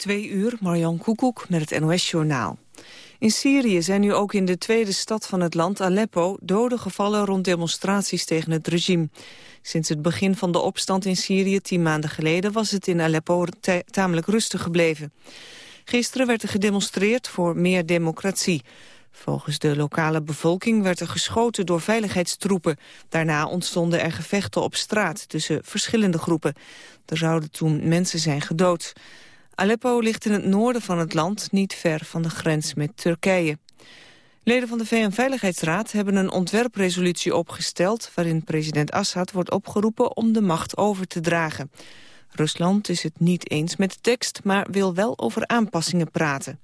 Twee uur, Marjan Koekoek met het NOS-journaal. In Syrië zijn nu ook in de tweede stad van het land, Aleppo, doden gevallen rond demonstraties tegen het regime. Sinds het begin van de opstand in Syrië tien maanden geleden was het in Aleppo tamelijk rustig gebleven. Gisteren werd er gedemonstreerd voor meer democratie. Volgens de lokale bevolking werd er geschoten door veiligheidstroepen. Daarna ontstonden er gevechten op straat tussen verschillende groepen. Er zouden toen mensen zijn gedood. Aleppo ligt in het noorden van het land, niet ver van de grens met Turkije. Leden van de VN-veiligheidsraad hebben een ontwerpresolutie opgesteld... waarin president Assad wordt opgeroepen om de macht over te dragen. Rusland is het niet eens met de tekst, maar wil wel over aanpassingen praten.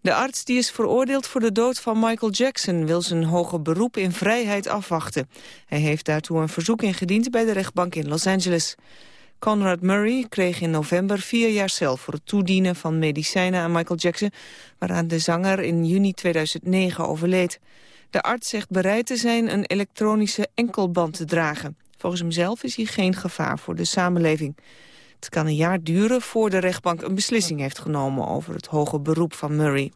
De arts die is veroordeeld voor de dood van Michael Jackson... wil zijn hoger beroep in vrijheid afwachten. Hij heeft daartoe een verzoek ingediend bij de rechtbank in Los Angeles. Conrad Murray kreeg in november vier jaar cel voor het toedienen van medicijnen aan Michael Jackson, waaraan de zanger in juni 2009 overleed. De arts zegt bereid te zijn een elektronische enkelband te dragen. Volgens hemzelf is hij geen gevaar voor de samenleving. Het kan een jaar duren voor de rechtbank een beslissing heeft genomen over het hoge beroep van Murray.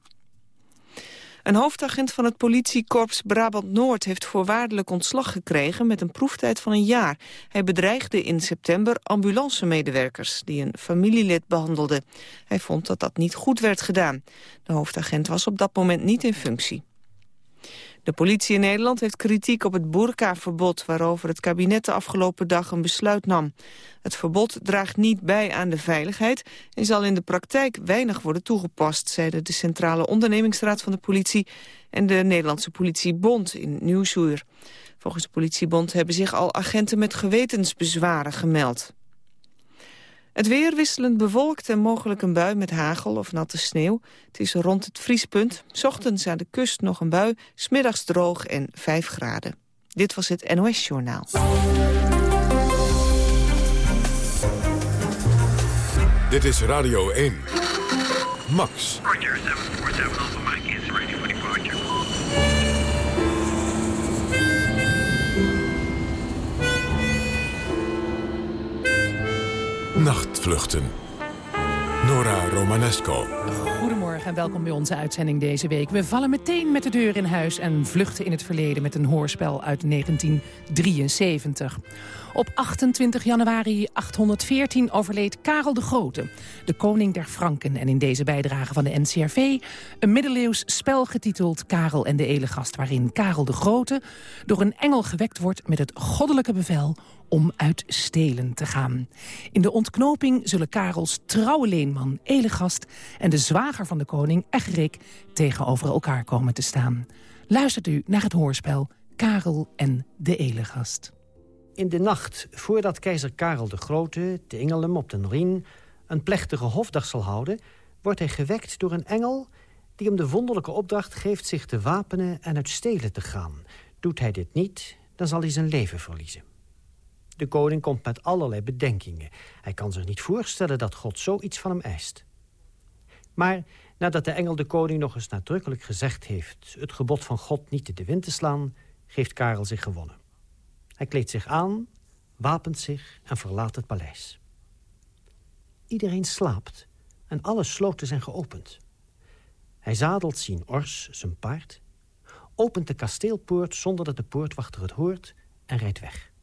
Een hoofdagent van het politiekorps Brabant-Noord heeft voorwaardelijk ontslag gekregen met een proeftijd van een jaar. Hij bedreigde in september ambulancemedewerkers die een familielid behandelden. Hij vond dat dat niet goed werd gedaan. De hoofdagent was op dat moment niet in functie. De politie in Nederland heeft kritiek op het burka-verbod... waarover het kabinet de afgelopen dag een besluit nam. Het verbod draagt niet bij aan de veiligheid... en zal in de praktijk weinig worden toegepast... zeiden de Centrale Ondernemingsraad van de politie... en de Nederlandse politiebond in Nieuwsuur. Volgens de politiebond hebben zich al agenten met gewetensbezwaren gemeld. Het weer wisselend bewolkt en mogelijk een bui met hagel of natte sneeuw. Het is rond het vriespunt. Ochtends aan de kust nog een bui, smiddags droog en 5 graden. Dit was het NOS Journaal. Dit is Radio 1. Max. Nachtvluchten. Nora Romanesco. Goedemorgen en welkom bij onze uitzending deze week. We vallen meteen met de deur in huis en vluchten in het verleden... met een hoorspel uit 1973. Op 28 januari 814 overleed Karel de Grote, de koning der Franken. En in deze bijdrage van de NCRV een middeleeuws spel getiteld Karel en de Elegast... waarin Karel de Grote door een engel gewekt wordt met het goddelijke bevel om uit stelen te gaan. In de ontknoping zullen Karels trouwe leenman Elegast... en de zwager van de koning Egerik tegenover elkaar komen te staan. Luistert u naar het hoorspel Karel en de Elegast. In de nacht voordat keizer Karel de Grote te Ingelum op den Rijn... een plechtige hofdag zal houden... wordt hij gewekt door een engel die hem de wonderlijke opdracht geeft... zich te wapenen en uit stelen te gaan. Doet hij dit niet, dan zal hij zijn leven verliezen. De koning komt met allerlei bedenkingen. Hij kan zich niet voorstellen dat God zoiets van hem eist. Maar nadat de engel de koning nog eens nadrukkelijk gezegd heeft... het gebod van God niet in de wind te slaan, geeft Karel zich gewonnen. Hij kleedt zich aan, wapent zich en verlaat het paleis. Iedereen slaapt en alle sloten zijn geopend. Hij zadelt zien Ors, zijn paard... opent de kasteelpoort zonder dat de poortwachter het hoort en rijdt weg.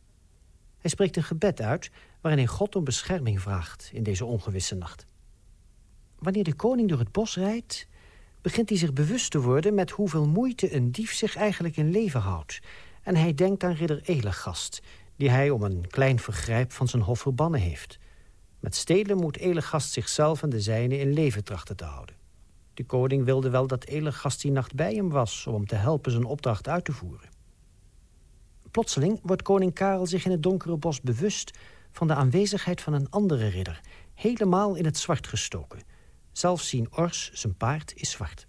Hij spreekt een gebed uit waarin hij God om bescherming vraagt in deze ongewisse nacht. Wanneer de koning door het bos rijdt, begint hij zich bewust te worden met hoeveel moeite een dief zich eigenlijk in leven houdt. En hij denkt aan ridder Elegast, die hij om een klein vergrijp van zijn hof verbannen heeft. Met stelen moet Elegast zichzelf en de zijne in leven trachten te houden. De koning wilde wel dat Elegast die nacht bij hem was... om hem te helpen zijn opdracht uit te voeren. Plotseling wordt koning Karel zich in het donkere bos bewust... van de aanwezigheid van een andere ridder, helemaal in het zwart gestoken. Zelfs zien Ors, zijn paard, is zwart.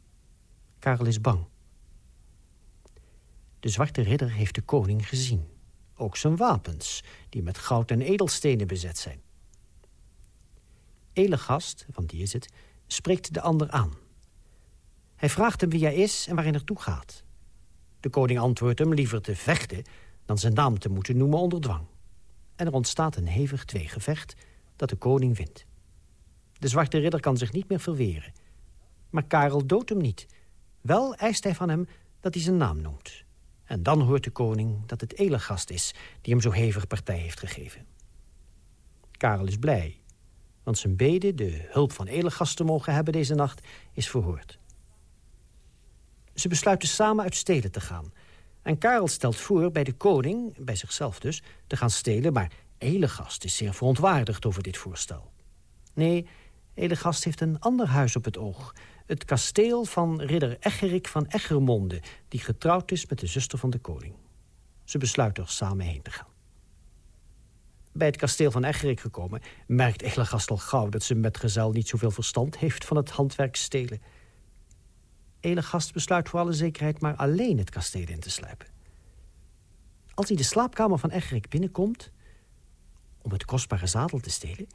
Karel is bang. De zwarte ridder heeft de koning gezien. Ook zijn wapens, die met goud en edelstenen bezet zijn. Elegast, van die is het, spreekt de ander aan. Hij vraagt hem wie hij is en waar hij naartoe gaat. De koning antwoordt hem liever te vechten dan zijn naam te moeten noemen onder dwang. En er ontstaat een hevig tweegevecht dat de koning wint. De zwarte ridder kan zich niet meer verweren. Maar Karel doodt hem niet. Wel eist hij van hem dat hij zijn naam noemt. En dan hoort de koning dat het Elegast is... die hem zo hevig partij heeft gegeven. Karel is blij, want zijn bede de hulp van Elegast te mogen hebben deze nacht is verhoord. Ze besluiten samen uit stelen te gaan. En Karel stelt voor bij de koning, bij zichzelf dus, te gaan stelen... maar Elegast is zeer verontwaardigd over dit voorstel. Nee, Elegast heeft een ander huis op het oog. Het kasteel van ridder Egerik van Egermonde... die getrouwd is met de zuster van de koning. Ze besluiten er samen heen te gaan. Bij het kasteel van Egerik gekomen... merkt Elegast al gauw dat zijn metgezel niet zoveel verstand heeft... van het handwerk stelen. Elegast besluit voor alle zekerheid maar alleen het kasteel in te sluipen. Als hij de slaapkamer van Egerik binnenkomt... om het kostbare zadel te stelen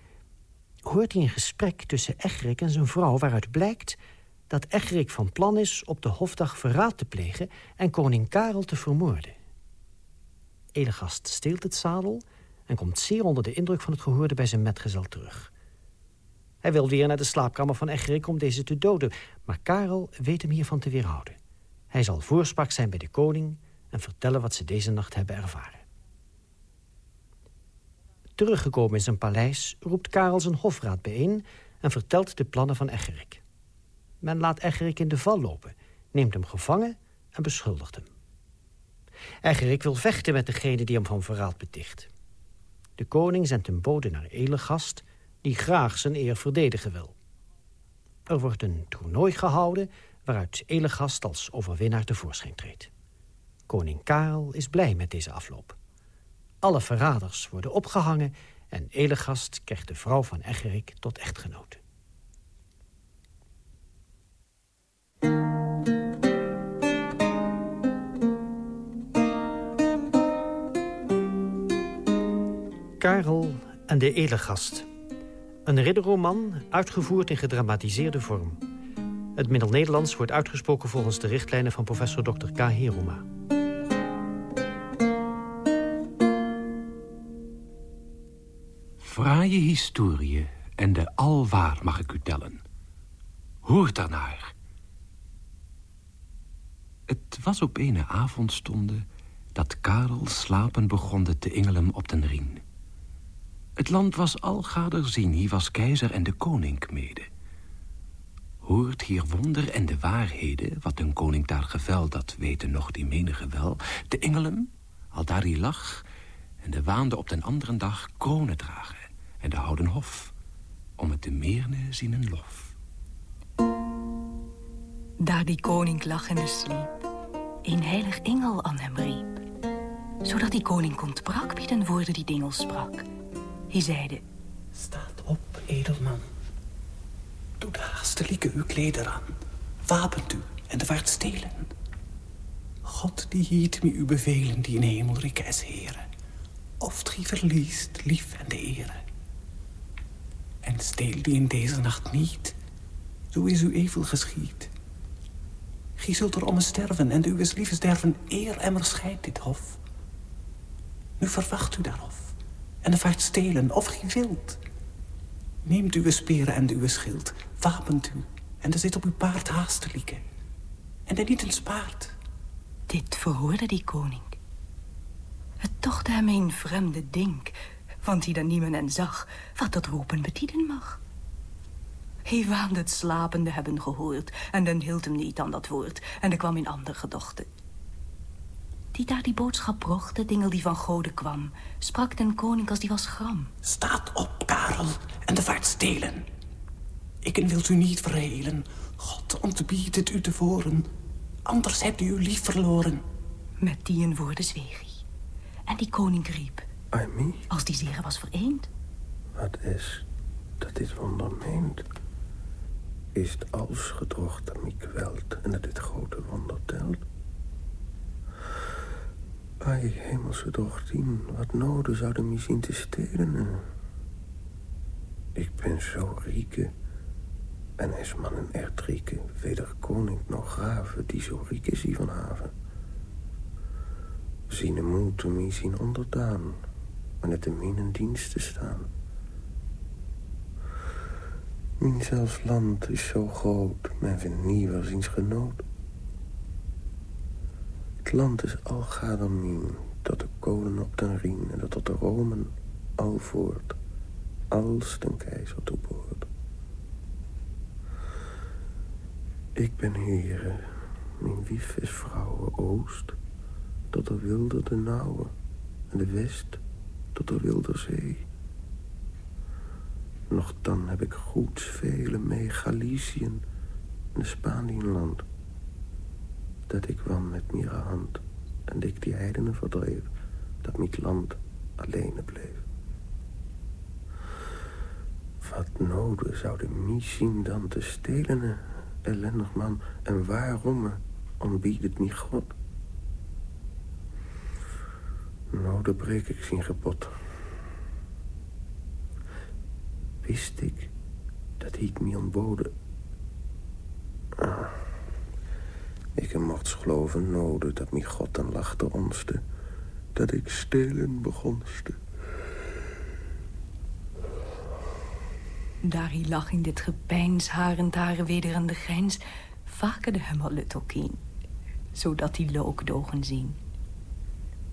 hoort hij een gesprek tussen Egerik en zijn vrouw... waaruit blijkt dat Egerik van plan is op de hofdag verraad te plegen... en koning Karel te vermoorden. Elegast steelt het zadel en komt zeer onder de indruk van het gehoorde bij zijn metgezel terug. Hij wil weer naar de slaapkamer van Egerik om deze te doden... maar Karel weet hem hiervan te weerhouden. Hij zal voorspraak zijn bij de koning... en vertellen wat ze deze nacht hebben ervaren. Teruggekomen in zijn paleis roept Karel zijn hofraad bijeen... en vertelt de plannen van Egerik. Men laat Egerik in de val lopen, neemt hem gevangen en beschuldigt hem. Egerik wil vechten met degene die hem van verraad beticht. De koning zendt een bode naar Elegast... die graag zijn eer verdedigen wil. Er wordt een toernooi gehouden... waaruit Elegast als overwinnaar tevoorschijn treedt. Koning Karel is blij met deze afloop. Alle verraders worden opgehangen... en Elegast krijgt de vrouw van Egerik tot echtgenote. Karel en de Elegast. Een ridderroman, uitgevoerd in gedramatiseerde vorm. Het Middel-Nederlands wordt uitgesproken volgens de richtlijnen van professor Dr. K. Heroma. Fraaie historie en de alwaar mag ik u tellen. Hoort daarnaar. Het was op ene avondstonde dat Karel slapen begonde te Ingelem op den Rijn. Het land was al gader zien, hier was keizer en de koning mede. Hoort hier wonder en de waarheden, wat een koning daar gevel, dat weten nog die menige wel. Te Ingelem, al daar hij lag, en de waande op den anderen dag kronen dragen en de houden hof, om het te meerne zien een lof. Daar die koning lag in de sliep, een heilig engel aan hem riep. Zodat die koning kon brak bieden woorden die dingel sprak. Hij zeide... Staat op, edelman. Doe de haastelijke uw kleder aan. Wapent u en waard stelen. God die hiet me u bevelen die in hemelrijk is heren. Oft gij verliest lief en de ere. En steel die in deze nacht niet, zo is uw evel geschied. Gij zult er om sterven en uw lieve sterven eer emmer scheidt dit hof. Nu verwacht u daarof en de vaart stelen of gij wilt. Neemt uw speren en uw schild, wapent u en er zit op uw paard haastelijke. En er niet een spaart. Dit verhoorde die koning. Het tochtte hem een vreemde ding, want hij dan niemand en zag wat dat roepen betieden mag. Hij waande het slapende hebben gehoord en dan hield hem niet aan dat woord en er kwam in ander gedachte die daar die boodschap bracht, de dingel die van Gode kwam, sprak den koning als die was gram. Staat op, Karel, en de vaart stelen. Ik wilt u niet verhelen. God ontbiedt het u tevoren. Anders hebt u uw lief verloren. Met die een woorden zweeg hij. En die koning riep. Aimee? Als die zegen was vereend. Wat is dat dit wonder meent? Is het als gedrocht dat mij kwelt en dat dit grote wonder telt? Ai, hemelse dochtien, wat noden zouden mij zien te stelen? Ik ben zo rieke, en is man een echt rieke, weder koning nog graven, die zo riek is die van haven. Zien moeten mij zien onderdaan, en het in mijn dienst te staan. Mijn zelfs land is zo groot, men vindt nieuwerziens genoot. Het land is al gadamien, tot de kolen op den Rijn... en dat tot de Romen al voort, als den keizer toebehoort. Ik ben hier, mijn wief is oost... tot de wilde de nauwe, en de west tot de wilde zee... Nog dan heb ik goed vele mee Galiciën en Spanienland. Dat ik kwam met mire hand en ik die heidenen verdreef, dat mijn land alleen bleef. Wat nodig zou de missie dan te stelen, ellendig man, en waarom ontbiedt het niet God? Dan breek ik zijn gebod wist ik dat ik me ontboden. Ah. Ik mocht geloven nodig dat mijn God dan lachte onste. Dat ik stelen begonste. Daar hij lag in dit gepeins, harend haren wederende grijns... vakerde hem al Luttelkien, zodat hij lookdogen zien.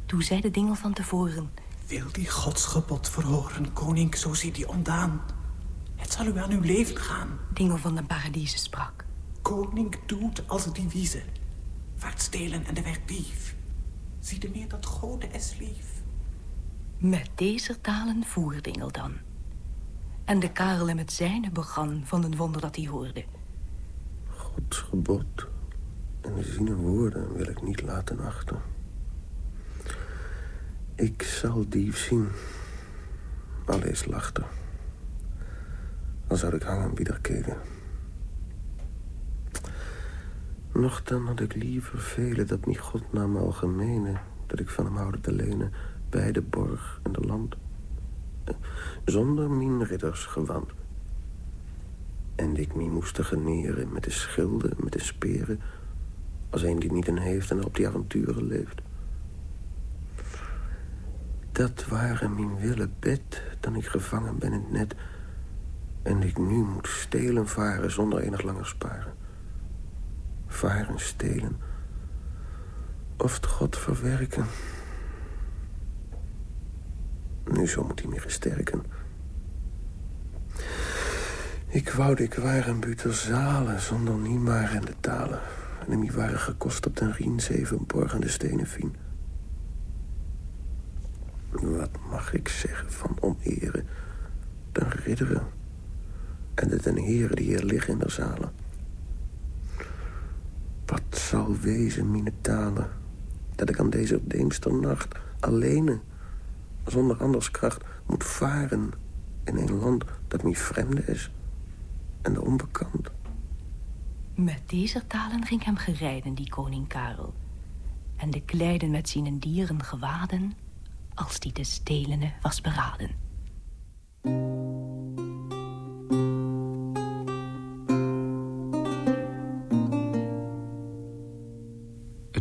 Toen zei de dingel van tevoren... Wil die godsgebod verhoren, koning, zo ziet die ondaan. Het zal u aan uw leven gaan. Dingel van de paradiezen sprak. Koning doet als die wieze. Vaart stelen en de weg dief. Zie de meer dat gode is lief. Met deze talen voer Dingel dan. En de Karel hem het zijne began van een wonder dat hij hoorde. Gods gebod en de ziene woorden wil ik niet laten achter. Ik zal dief zien, al is lachter dan zou ik hangen biederkelen. Dan had ik liever velen dat niet God nam algemene... dat ik van hem houden te lenen bij de borg en de land. Zonder mijn ridders gewand. En ik me moest generen met de schilden, met de speren... als een die niet een heeft en op die avonturen leeft. Dat waren mijn wille bed, dan ik gevangen ben in het net... En ik nu moet stelen varen zonder enig langer sparen. Varen, stelen. Of het God verwerken. Nu zo moet hij me gesterken. Ik wou ik waren buter zalen zonder niemaar en de talen. En die waren gekost op den rien zeven borgende stenen vien. Wat mag ik zeggen van oneren, den ridderen en de ten heren die hier liggen in de zalen. Wat zal wezen, mine talen, dat ik aan deze deemsternacht alleen, zonder anders kracht, moet varen in een land dat mij vreemde is en de onbekend. Met deze talen ging hem gerijden, die koning Karel. En de kleiden met zijn dieren gewaden, als die de stelene was beraden.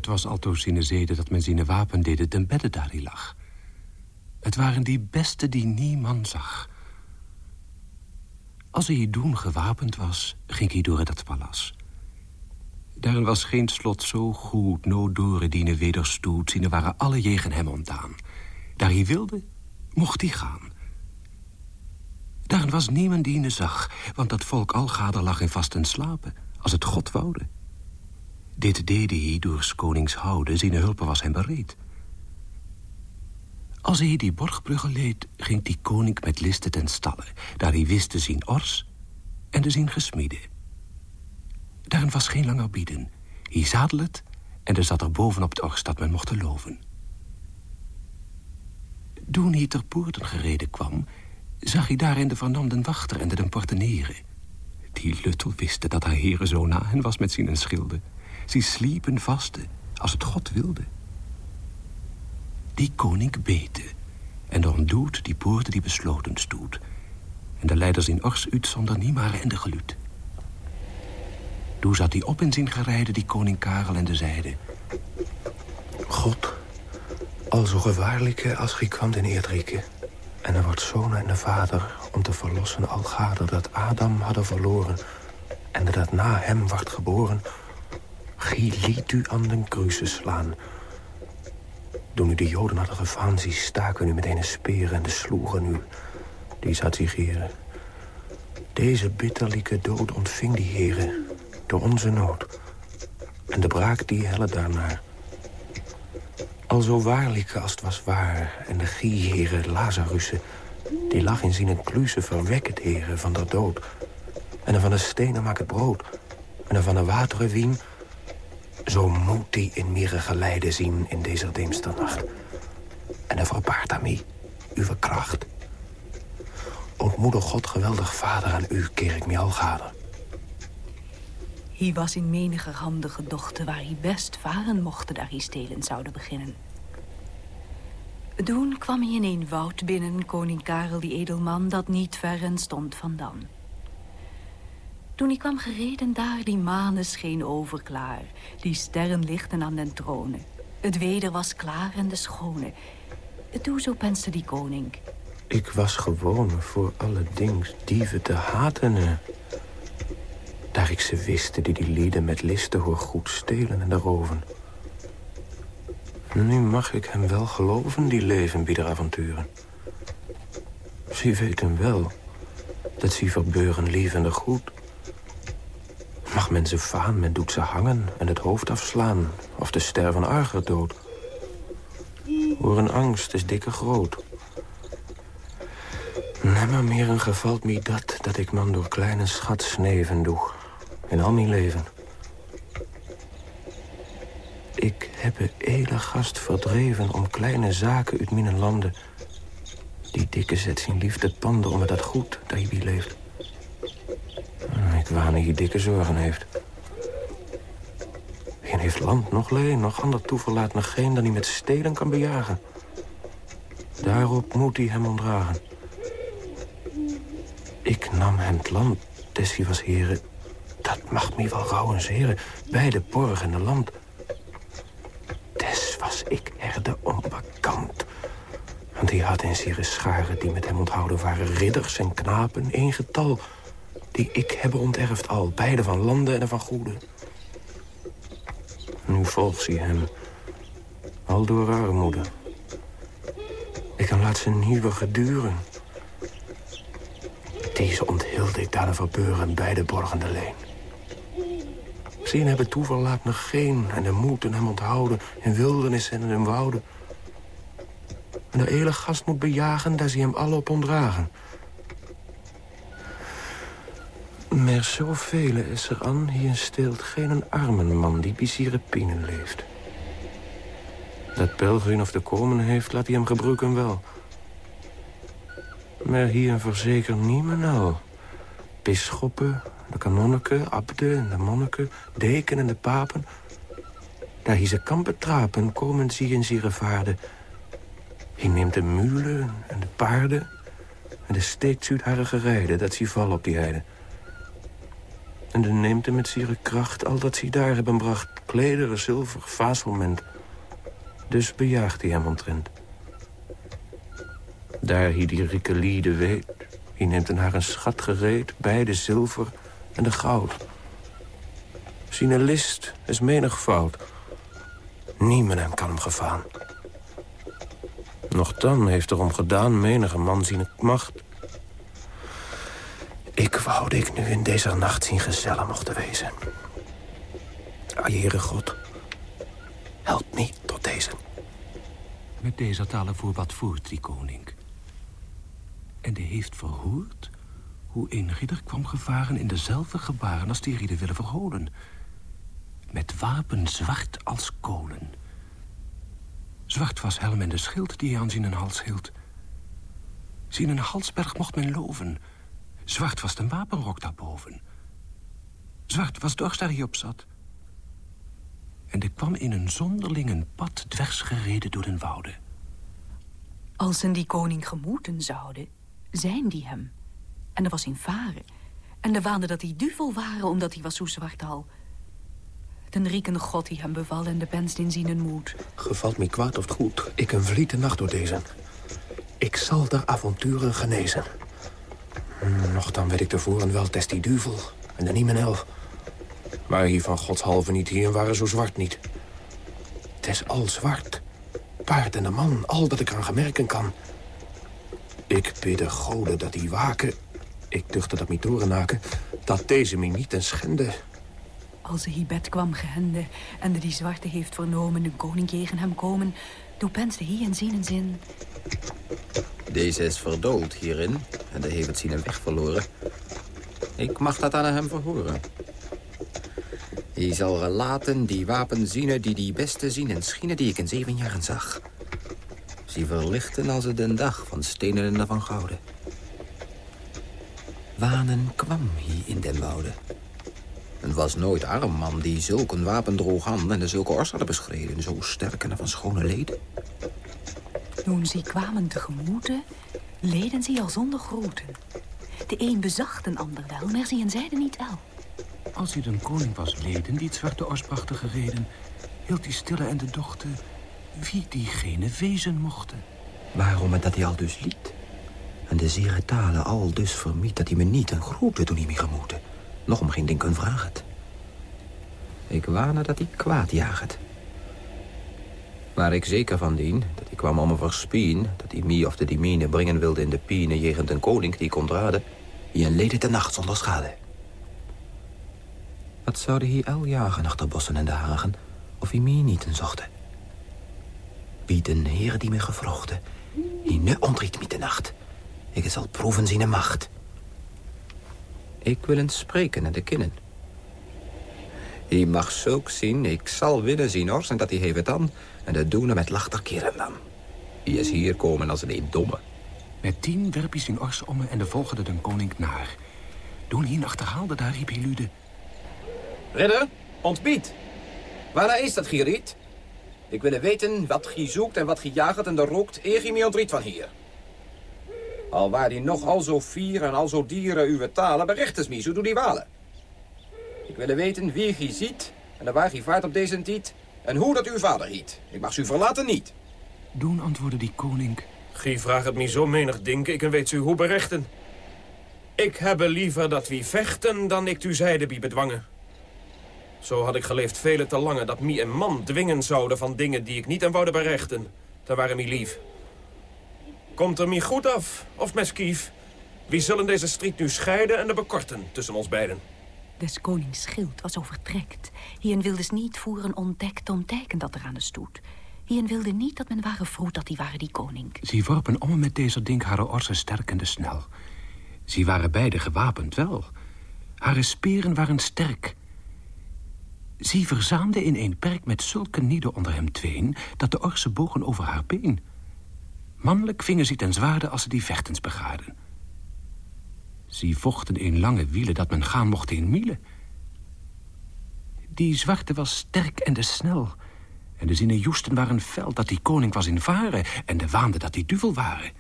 Het was altoos zijn zede dat men zijn wapen deden ten bedde daar hij lag. Het waren die beste die niemand zag. Als hij doen gewapend was, ging hij door dat palas. Daarin was geen slot zo goed, no door diene wederstoet, ziene waren alle jegen hem ontdaan. Daar hij wilde, mocht hij gaan. Daarin was niemand die ne zag, want dat volk algader lag in vasten slapen, als het God woude. Dit deed hij door konings houden, zijn hulpen was hem bereid. Als hij die borgbruggen leed, ging die koning met listen ten stallen... daar hij wist te zien ors en te zien gesmieden. Daarin was geen langer bieden. Hij zadel het en er zat er bovenop het ors dat men mocht geloven. Toen hij ter poorten gereden kwam... zag hij daarin de vernamden wachter en de den portenieren. Die luttel wisten dat haar heren zo na hen was met zijn schilden... Ze sliepen vaste, als het God wilde. Die koning bete, en dan doet die poorten die besloten stoet. En de leiders in ors uit zonder niemare en de geluid. Toen zat hij op in zijn gerijden, die koning Karel, en de zeide... God, al zo gevaarlijke als gij kwam den Eerdrike... En er wordt zoon en de vader om te verlossen al gader dat Adam hadden verloren en dat na hem wordt geboren, gie liet u aan den kruisen slaan. Toen u de joden hadden gevaan, staken u met een speer en de sloegen u. Die zat zich. Deze bitterlijke dood ontving die heren door onze nood. En de braak die helle daarna. Al zo waarlijke als het was waar. En de gieheren Lazarussen, die lag in zijn kluze verwekket heren van der dood. En van de stenen maak het brood. En van de wateren wien. Zo moet die in mire geleide zien in deze deemsternacht. En dan verbaart daarmee uw kracht. Ontmoedig God geweldig vader aan u keer ik me al gader. Hij was in menige handige dochter waar hij best varen mocht daar hij stelen zouden beginnen. Toen kwam hij in een woud binnen, koning Karel die edelman, dat niet ver stond vandaan. Toen hij kwam gereden daar, die manen scheen overklaar, die sterren lichten aan den tronen. Het weder was klaar en de schone. Toen zo penste die koning. Ik was gewoon voor alle dings dieven te haten. Daar ik ze wiste die die lieden met listen hoor goed stelen en roven. Nu mag ik hem wel geloven, die leven bieder avonturen. Ze weten wel dat ze verbeuren lievende goed. Mag men ze vaan, men doet ze hangen en het hoofd afslaan... of de ster van arger dood. Hoor een angst is dikke groot. Nemmer meer een gevalt me dat, dat ik man door kleine schat sneven doe. In al mijn leven. Ik heb een edele gast verdreven om kleine zaken uit mijn landen. Die dikke zet zijn liefde panden om het dat goed dat je wie leeft. Waan hij dikke zorgen heeft. Geen heeft land, nog leen, nog ander toeverlaat, nog geen... dan hij met stelen kan bejagen. Daarop moet hij hem ondragen. Ik nam hem het land, des hij was heren. Dat mag me wel gauw eens heren, bij de borg en de land. Des was ik herde onbekant. Want hij had in zijn scharen die met hem onthouden waren... ridders en knapen, één getal die ik hebben onterfd al, beide van landen en van goede. Nu volgt ze hem, al door armoede. Ik kan laat ze nieuwe geduren. Deze onthulde ik daar verbeuren bij de borgende leen. Zien hebben toeval laat nog geen en de moeten hem onthouden in wildernis en in wouden. En de hele gast moet bejagen, daar ze hem alle op ondragen. Maar zoveel is er aan, hier steelt geen armen man die bij pinen leeft. Dat Belgrien of de komen heeft, laat hij hem gebruiken wel. Maar hier verzeker niemand al. Bisschoppen, de kanonneken, abden en de monniken, deken en de papen. Daar hij ze kan betrapen, komen ze in zire vaarden. Hij neemt de mulen en de paarden... en de uit haar gerijden, dat ze vallen op die heide. En de hem met zire kracht al dat ze daar hebben bracht. Klederen, zilver, vazelment. Dus bejaagt hij hem omtrent. Daar hij die rieke weet, hij neemt in haar een schat gereed, bij de zilver en de goud. Zijn list is menig fout. Niemand hem kan hem gevaan. dan heeft erom gedaan menige man zien macht ik wou dat ik nu in deze nacht zien gezellen mocht wezen. Ah, Heere God, help me tot deze. Met deze talen voor wat voert die koning. En die heeft verhoord hoe een ridder kwam gevaren in dezelfde gebaren als die ridder willen verholen. Met wapen zwart als kolen. Zwart was helm en de schild die hij aan zijn hals hield. Zien een halsberg mocht men loven Zwart was de wapenrok daarboven. Zwart was dorst daar hij op zat. En er kwam in een zonderlingen pad dwers gereden door den wouden. Als ze die koning gemoeten zouden, zijn die hem. En er was in varen. En de waande dat die duvel waren, omdat hij was zo zwart al. Den riekende god die hem beval en de penst in zien moed. Gevalt me kwaad of goed, ik een vliete nacht door deze. Ik Ik zal der avonturen genezen. Hm, Nog dan weet ik tevoren wel test die duvel en de niemenel. Maar hier van godshalve niet hier waren zo zwart niet. Het is al zwart. Paard en de man, al dat ik aan gemerken kan. Ik bid de goden dat die waken... Ik duchtte dat niet naken, dat deze mij niet ten schende. Als Hibet kwam gehende en de die zwarte heeft vernomen de koning tegen hem komen, toen penste hij in zijn zin. Deze is verdoold hierin en de heeft het zien weg verloren. Ik mag dat aan hem verhoren. Hij zal relaten die wapen zien die die beste zien en schienen die ik in zeven jaren zag. Ze verlichten als het een dag van stenen en van gouden. Wanen kwam hij in den wouden. Het was nooit arm man die zulke wapen droeg aan en de zulke ors hadden beschreden, zo sterk en van schone leden. Toen ze kwamen tegemoeten, leden ze al zonder groeten. De een bezag de ander wel, maar ze en zeiden niet el. Als hij een koning was leden die het zwarte ors bracht gereden... hield hij stille en de dochter wie diegene wezen mochten. Waarom het dat hij al dus liet? En de zere talen al dus vermied dat hij me niet een groete toen hij me gemoeten. Nog om geen ding kunnen vragen. Ik wane dat hij kwaad jaget. Waar ik zeker van dien, dat hij kwam om me verspien... dat hij mij of de dimine brengen wilde in de piene... jegend een koning die kon raden... een leden de nacht zonder schade. Wat zouden hij el jagen achter bossen en de hagen... of hij mij niet een zochten? Bieden heren die me gevrochten... die nu ontriet me de nacht... Ik zal proeven zijn macht. Ik wil eens spreken naar de kinnen. Hij mag zulk zien, ik zal winnen zien ors en dat hij heeft het dan. En dat doen met lachter keren dan. Hij is hier komen als een domme. Met tien werp hij zijn ors om en de volgde de koning naar. Toen hij achterhaalde, daar riep hij lude. Ridder, ontbied. Waar is dat gieriet? Ik wil weten wat gij zoekt en wat gij jaagt en de rookt eer gij mij ontriet van hier. Al waar die nog al zo fier en al zo dieren uw talen, bericht eens mij, zo doe die walen. Ik wil weten wie gij ziet en waar gij vaart op deze tiet en hoe dat uw vader hiet. Ik mag u verlaten niet. Doen antwoordde die koning. Gij vraagt het mij zo menig ding, ik en weet u hoe berechten. Ik heb liever dat wie vechten dan ik u zeide bij bedwangen. Zo had ik geleefd vele te lange dat mij een man dwingen zouden van dingen die ik niet aan woude berechten. Dan waren mij lief. Komt er mij goed af, of meskief? Wie zullen deze strijd nu scheiden en de bekorten tussen ons beiden? Des konings schild was overtrekt. Hien wilde ze niet voeren ontdekt om teken dat er aan de stoet. Hien wilde niet dat men waren vroeg dat die waren die koning. Ze worpen om met deze ding haar orsen sterk en de snel. Ze waren beide gewapend wel. Hare speren waren sterk. Ze verzaamde in een perk met zulke nieden onder hem tween... dat de orsen bogen over haar been. Mannelijk vingen ze ten zwaarde als ze die vechtens begaarden. Ze vochten in lange wielen dat men gaan mocht in mielen. Die zwarte was sterk en de snel. En de zinnen joesten waren fel dat die koning was in varen... en de waande dat die duvel waren.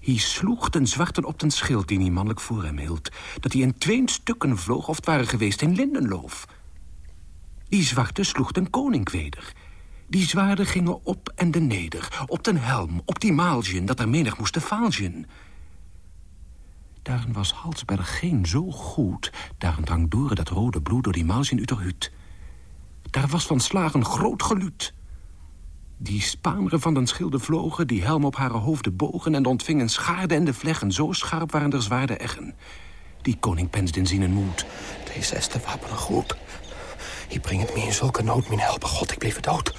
Hij sloeg den zwarten op den schild die hij mannelijk voor hem hield... dat hij in twee stukken vloog of het waren geweest in lindenloof. Die zwarte sloeg den koning weder... Die zwaarden gingen op en de neder, op den helm, op die maalsjen, dat er menig moesten faalsjen. Daarin was Halsberg geen zo goed, daarin drang door dat rode bloed door die maalsjen uit. Daar was van slagen groot geluid. Die spaaneren van den schilde vlogen, die helm op hare hoofden bogen... en ontvingen schaarden en de vleggen, zo scherp waren er zwaarde eggen. Die koning pensde in zin moed. Deze is de wapenen goed. Je brengt me in zulke nood, mijn helpen. God, ik bleef dood.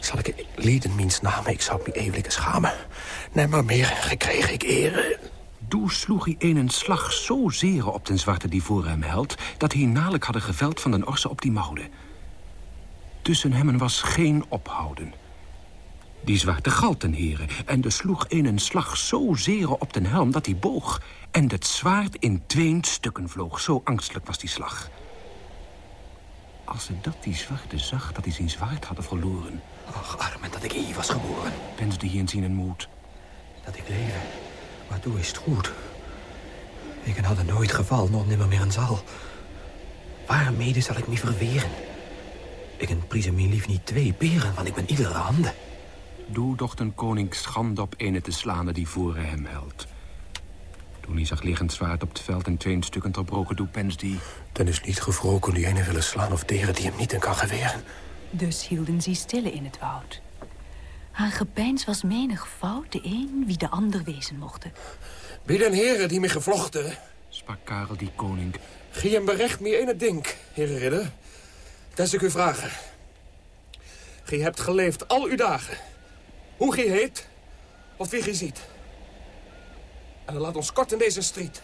Zal ik leden miens namen, ik zou me eeuwige schamen. Nee, maar meer gekregen ik ere. Doe sloeg hij een slag zo zeer op den zwarte die voor hem held... dat hij nalijk hadden geveld van den orse op die moude. Tussen hemmen was geen ophouden. Die zwarte galten heren, en de sloeg een slag zo zeer op den helm dat hij boog... en het zwaard in twee stukken vloog, zo angstelijk was die slag. Als ze dat die zwarte zag, dat hij zijn zwaard hadden verloren... Och, arme dat ik hier was geboren. Wensde hij in zijn moed. Dat ik leven, maar doe is het goed. Ik had nooit geval, nog nimmer meer een zal. Waarmede zal ik me verweren? Ik en prijzen mijn lief niet twee peren, want ik ben iedere handen. Doe docht een koning schande op ene te slaan die voor hem held. Toen hij zag liggend zwaard op het veld en twee stukken terbroken doe pens die... Dan is niet gewroken die ene willen slaan of deren die hem niet in kan geweren. Dus hielden ze stille in het woud. Haar gepeins was menig fout, de een wie de ander wezen mochten. Bieden heren die me gevlochten, sprak Karel die koning. Gie hem berecht me ene ding, heren ridder. Dat ik u vragen. Gij hebt geleefd al uw dagen. Hoe gij heet, of wie gij ziet. En dan laat ons kort in deze strijd.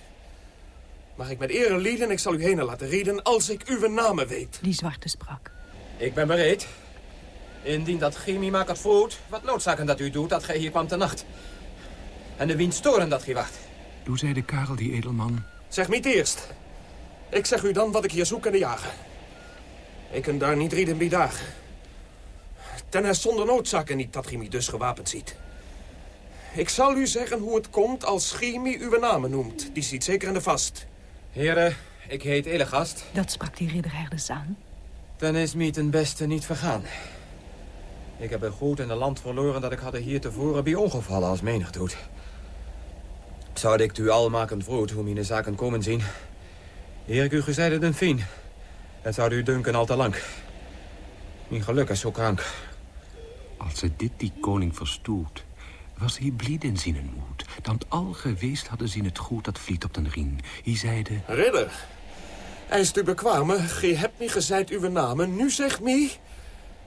Mag ik met ere lieden, ik zal u heen laten reden, als ik uw namen weet. Die zwarte sprak. Ik ben bereid. Indien dat chemie maakt het voet, wat noodzaken dat u doet, dat gij hier kwam te nacht. En de wind storen dat gij wacht. Doe zei de Karel, die edelman. Zeg niet eerst. Ik zeg u dan wat ik hier zoek en de jagen. Ik kan daar niet rieden bij dagen. Ten is zonder noodzaken niet dat gij dus gewapend ziet. Ik zal u zeggen hoe het komt als Chimi uw namen noemt. Die ziet zeker in de vast. Heren, ik heet Elegast. Dat sprak die ridder herders aan. Dan is mij ten beste niet vergaan. Ik heb een goed in de land verloren dat ik hadden hier tevoren bij ongevallen als menig doet. Zou ik u al maken vroeg hoe mijn zaken komen zien. Heer ik u gezeide den fien. Het zou u dunken al te lang. Mijn geluk is zo krank. Als ze dit die koning verstoelt, was hij blied in zijn moed. Dan al geweest hadden zien het goed dat vliet op den rien. Hij zeide... Ridder, is u bekwame, gij hebt me gezeid uw namen. Nu zeg me,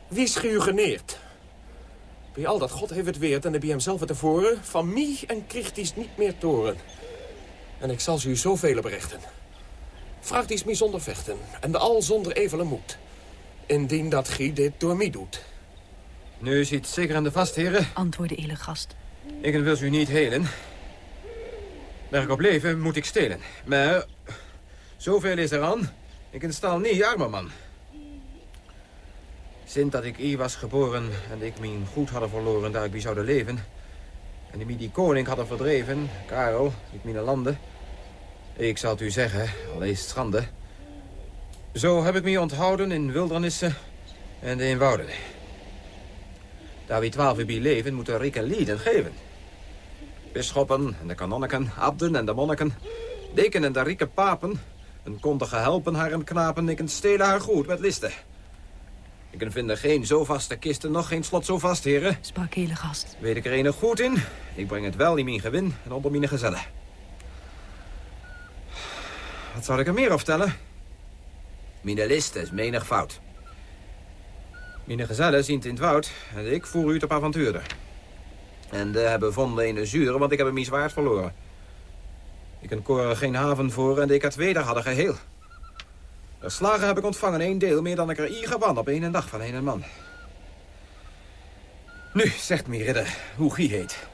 wie is u geneerd? Bij al dat God heeft het weert en bij hem zelf tevoren... van mij en Christus niet meer toren. En ik zal ze u zoveel berichten. Vraagt iets mij zonder vechten en de al zonder evele moed. Indien dat gij dit door mij doet. Nu ziet zeker aan de vast, heren. Antwoordde Elegast. Ik wil u niet helen. Daar ik op leven, moet ik stelen. Maar zoveel is er aan. Ik instal niet, arme man. Sinds dat ik hier was geboren en ik mijn goed hadden verloren daar ik bij zouden leven... en die die koning hadden verdreven, Karel, uit mijn landen... ik zal het u zeggen, al is schande... zo heb ik me onthouden in wildernissen en in wouden. Daar wie twaalf bij leven, moeten rieken lieden geven. Bisschoppen en de kanonneken, abden en de monniken... deken en de rieke papen... en konden gehelpen haar en knapen... ik stelen haar goed met listen... Ik kan vinden geen zo vaste kisten, nog geen slot zo vast, heren. Sprak hele gast. Weet ik er enig goed in. Ik breng het wel in mijn gewin en onder mijn gezellen. Wat zou ik er meer op vertellen? Mijn list is menig fout. Mijn gezellen zien het in het woud en ik voer u op avonturen. En de hebben vonden in de zure, want ik heb mijn zwaard verloren. Ik kan koren geen haven voor en ik had weder hadden geheel. De slagen heb ik ontvangen, één deel meer dan ik er hier gewan op één dag van een man. Nu, zegt me, ridder, hoe gie heet.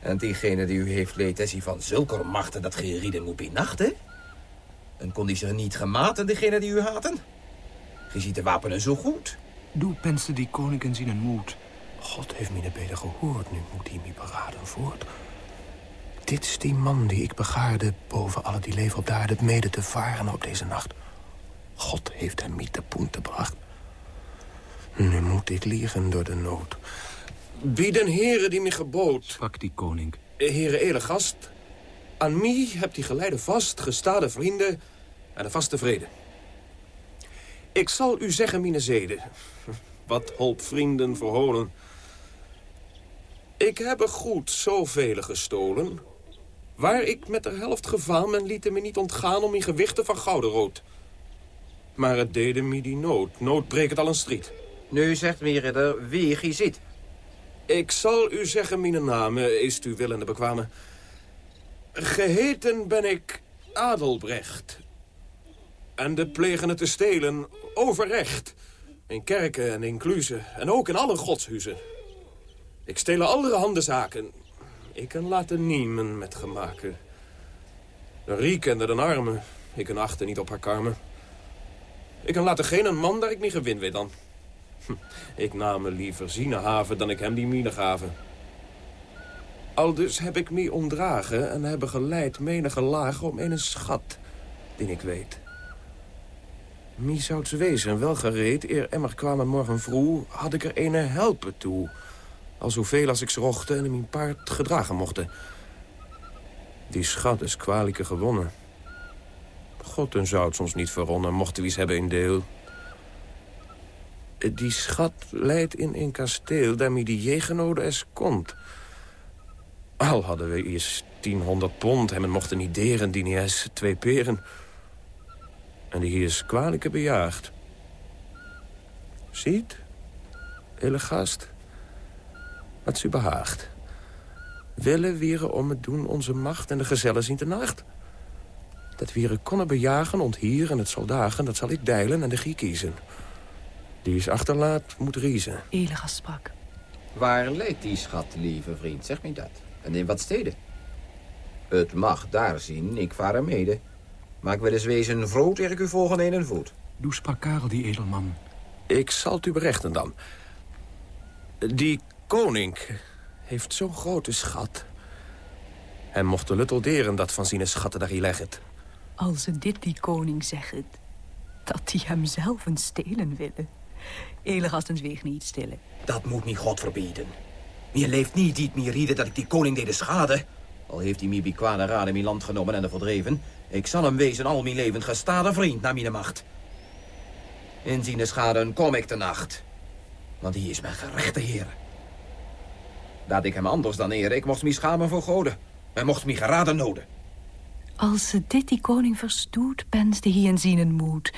En diegene die u heeft leed, is hij van zulke machten dat gij rieden moet benachten? En kon die zich niet gematen, degene die u haten? Gij ziet de wapenen zo goed. Doe penste die koning in zijn moed. God heeft mijn beden gehoord, nu moet hij me beraden voort. Dit is die man die ik begaarde boven alle die leven op de aarde mede te varen op deze nacht. God heeft hem niet te poen gebracht. Nu moet ik liegen door de nood. Bieden heren die me gebood. Sprak die koning. Heren elegast, aan mij hebt die geleide vast, gestade vrienden en een vaste vrede. Ik zal u zeggen, mine zeden. Wat hulp vrienden verholen. Ik heb goed zoveel gestolen. Waar ik met de helft gevaan, men liet me niet ontgaan om in gewichten van goudenrood. Maar het deden me die nood. Nood breekt al een strijd. Nu zegt me ridder wie gij ziet. Ik zal u zeggen mijn namen, is u willende bekwame. Geheten ben ik Adelbrecht. En de plegen te stelen overrecht. In kerken en in kluzen en ook in alle godshuizen. Ik stelen allerhande zaken. Ik kan laten niemen met gemaken. De riek en de arme. Ik kan achten niet op haar karmen. Ik kan laten geen een man daar ik niet gewin weet dan. Ik nam me liever zienehaven dan ik hem die mine gaven. Aldus heb ik me omdragen en hebben geleid menige lagen om een schat, die ik weet. Mie zouds wezen wel gereed, eer emmer kwamen morgen vroeg, had ik er een helpen toe. Al zoveel als ik ze rochte en mijn paard gedragen mochten. Die schat is kwalijke gewonnen. God en zou het ons niet verronnen, mochten we eens hebben in deel. Die schat leidt in een kasteel, daarmee die jegenode es komt. Al hadden we eerst 1000 pond men mochten niet deren, die niet eens twee peren. En die is kwalijke bejaagd. Ziet, hele gast, wat ze behaagt. Willen wieren om het doen onze macht en de gezellen zien te nacht. Dat wieren konnen bejagen, onthier en het soldagen, dat zal ik deilen en de gie kiezen. Die is achterlaat, moet riezen. Elegas sprak. Waar leidt die schat, lieve vriend? Zeg me dat. En in wat steden? Het mag daar zien, ik vaar er mede. Maar ik wil eens wezen vroot eer ik u volgen in een voet. Doe sprak Karel, die edelman. Ik zal het u berechten dan. Die koning heeft zo'n grote schat. Hij mocht de luttel deren dat van zijn schatten daar hier leggen. Als ze dit die koning zeggen, dat die hem zelf een stelen willen. Elegast en zweeg niet stille. Dat moet niet God verbieden. Je leeft niet die meer rieden dat ik die koning deed schade. Al heeft hij mij bij kwade raden mijn land genomen en er verdreven. Ik zal hem wezen al mijn leven gestade vriend naar mijn macht. In zijn schade kom ik de nacht. Want hij is mijn gerechte heer. Dat ik hem anders dan eer, ik mocht mij schamen voor goden. En mocht mij geraden noden. Als ze dit die koning verstoet, pensde hij in zien moed...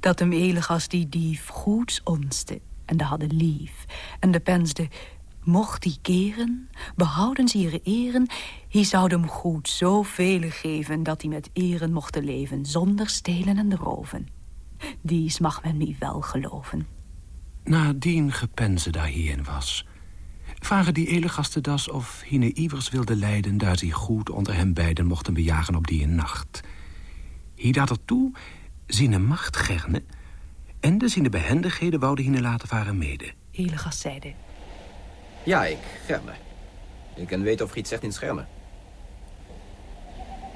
dat hem Elegas die dief goeds onste en de hadden lief. En de pensde, mocht die keren, behouden ze ihre eren... hij zou hem goed zoveel geven dat hij met eren mocht leven... zonder stelen en roven. Dies mag men mij wel geloven. Nadien gepense daar hierin was... Varen die elegasten das of hine ivers wilde leiden... daar ze goed onder hem beiden mochten bejagen op die nacht. Hier dat ertoe ziene macht gerne... en de ziene behendigheden wouden hine laten varen mede. Elegast zeide... Ja, ik, gerne. Ik kan weten of iets zegt in schermen.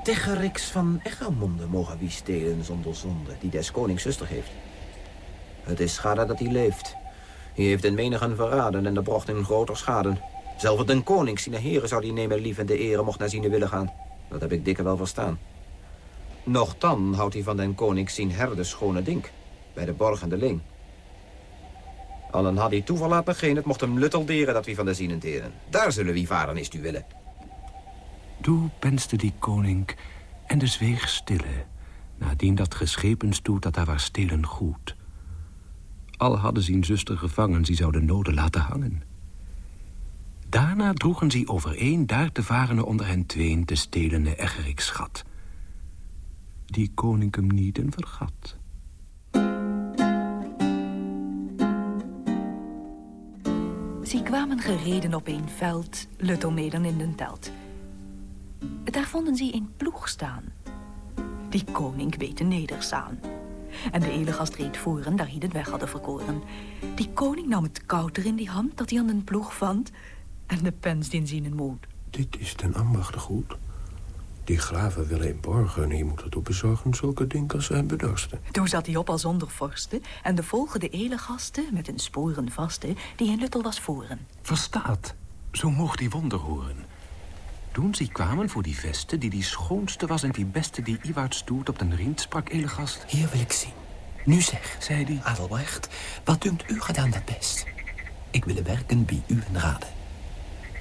Tegeriks van Egelmonde mogen wie stelen zonder zonde... die des konings zuster heeft. Het is schade dat hij leeft... Hij heeft een menigen verraden en er bracht een groter schade. Zelfs den koning, zijn heren, zou die nemen lief en de ere mocht naar zijn willen gaan. Dat heb ik dikke wel verstaan. Nochtans houdt hij van den koning zijn herde schone dink. Bij de borg en de leen. Allen had hij toeval laten geen, het mocht hem luttelderen dat wie van de zienen teren. Daar zullen wie varen is u willen. Doe penste die koning en de zweeg stille. Nadien dat geschepen stoet dat daar was stelen goed. Al hadden zijn zuster gevangen, ze zouden noden laten hangen. Daarna droegen ze overeen daar te varen onder hen tweeën te stelende Egerikschat. Die koning hem niet en vergat. Ze kwamen gereden op een veld, Luttelmeden in den telt. Daar vonden ze een ploeg staan. Die koning weten nederstaan. En de elegast reed voeren, daar hij het weg hadden verkoren. Die koning nam het kouter in die hand dat hij aan den ploeg vand... en de pens in zien moed. Dit is ten ambachte goed. Die graven willen in borgen en hier moet ertoe bezorgen zulke dingen als hem bedorsten. Toen zat hij op als ondervorste en de volgende elegasten met een sporen vaste die in Luttel was voeren. Verstaat, zo mocht die wonder horen. Toen ze kwamen voor die veste, die die schoonste was... en die beste die Iwaard stoert op den riend, sprak Elegast. Hier wil ik zien. Nu zeg, zei die. Adelbrecht, wat dunkt u gedaan dat best? Ik wil werken bij u en raden.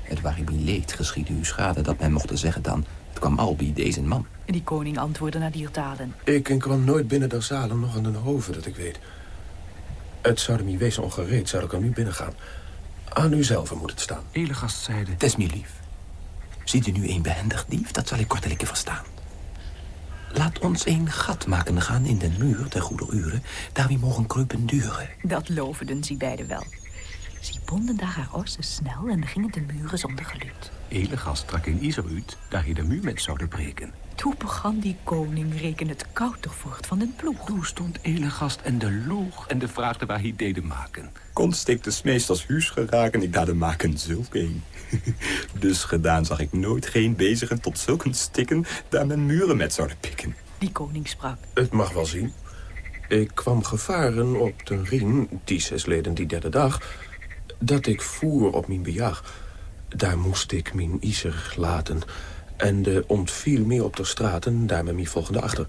Het waar ik leed geschiedde u schade, dat men mocht zeggen dan... het kwam al bij deze man. En die koning antwoordde naar diertalen. Ik kwam nooit binnen der zalen, nog aan den hoven, dat ik weet. Het zou me wezen ongereed, zou ik er nu binnen gaan. Aan u zelf moet het staan. Elegast zeide... Het is me lief. Ziet u nu een behendig dief, dat zal ik kortelijke verstaan. Laat ons een gat maken gaan in den muur ter goede uren, daar we mogen kruipen duren. Dat loofden ze beiden wel. Ze bonden daar haar orsen snel en gingen de muren zonder geluid. Elegast trak in Iser uit, daar hij de muur met zouden breken. Toen begon die koning reken het kouter voort van den ploeg. Toen stond Elegast en de loog en de vraagde waar hij deden maken. Kon steekt de meesters huis geraken, ik dade maken zulk een. dus gedaan zag ik nooit geen bezigen tot zulke stikken... daar men muren met zouden pikken. Die koning sprak. Het mag wel zien. Ik kwam gevaren op de riem, die zes leden die derde dag... Dat ik voer op mijn bejag, daar moest ik mijn iser laten. En de ontviel meer op de straten, daar met mijn volgende achter.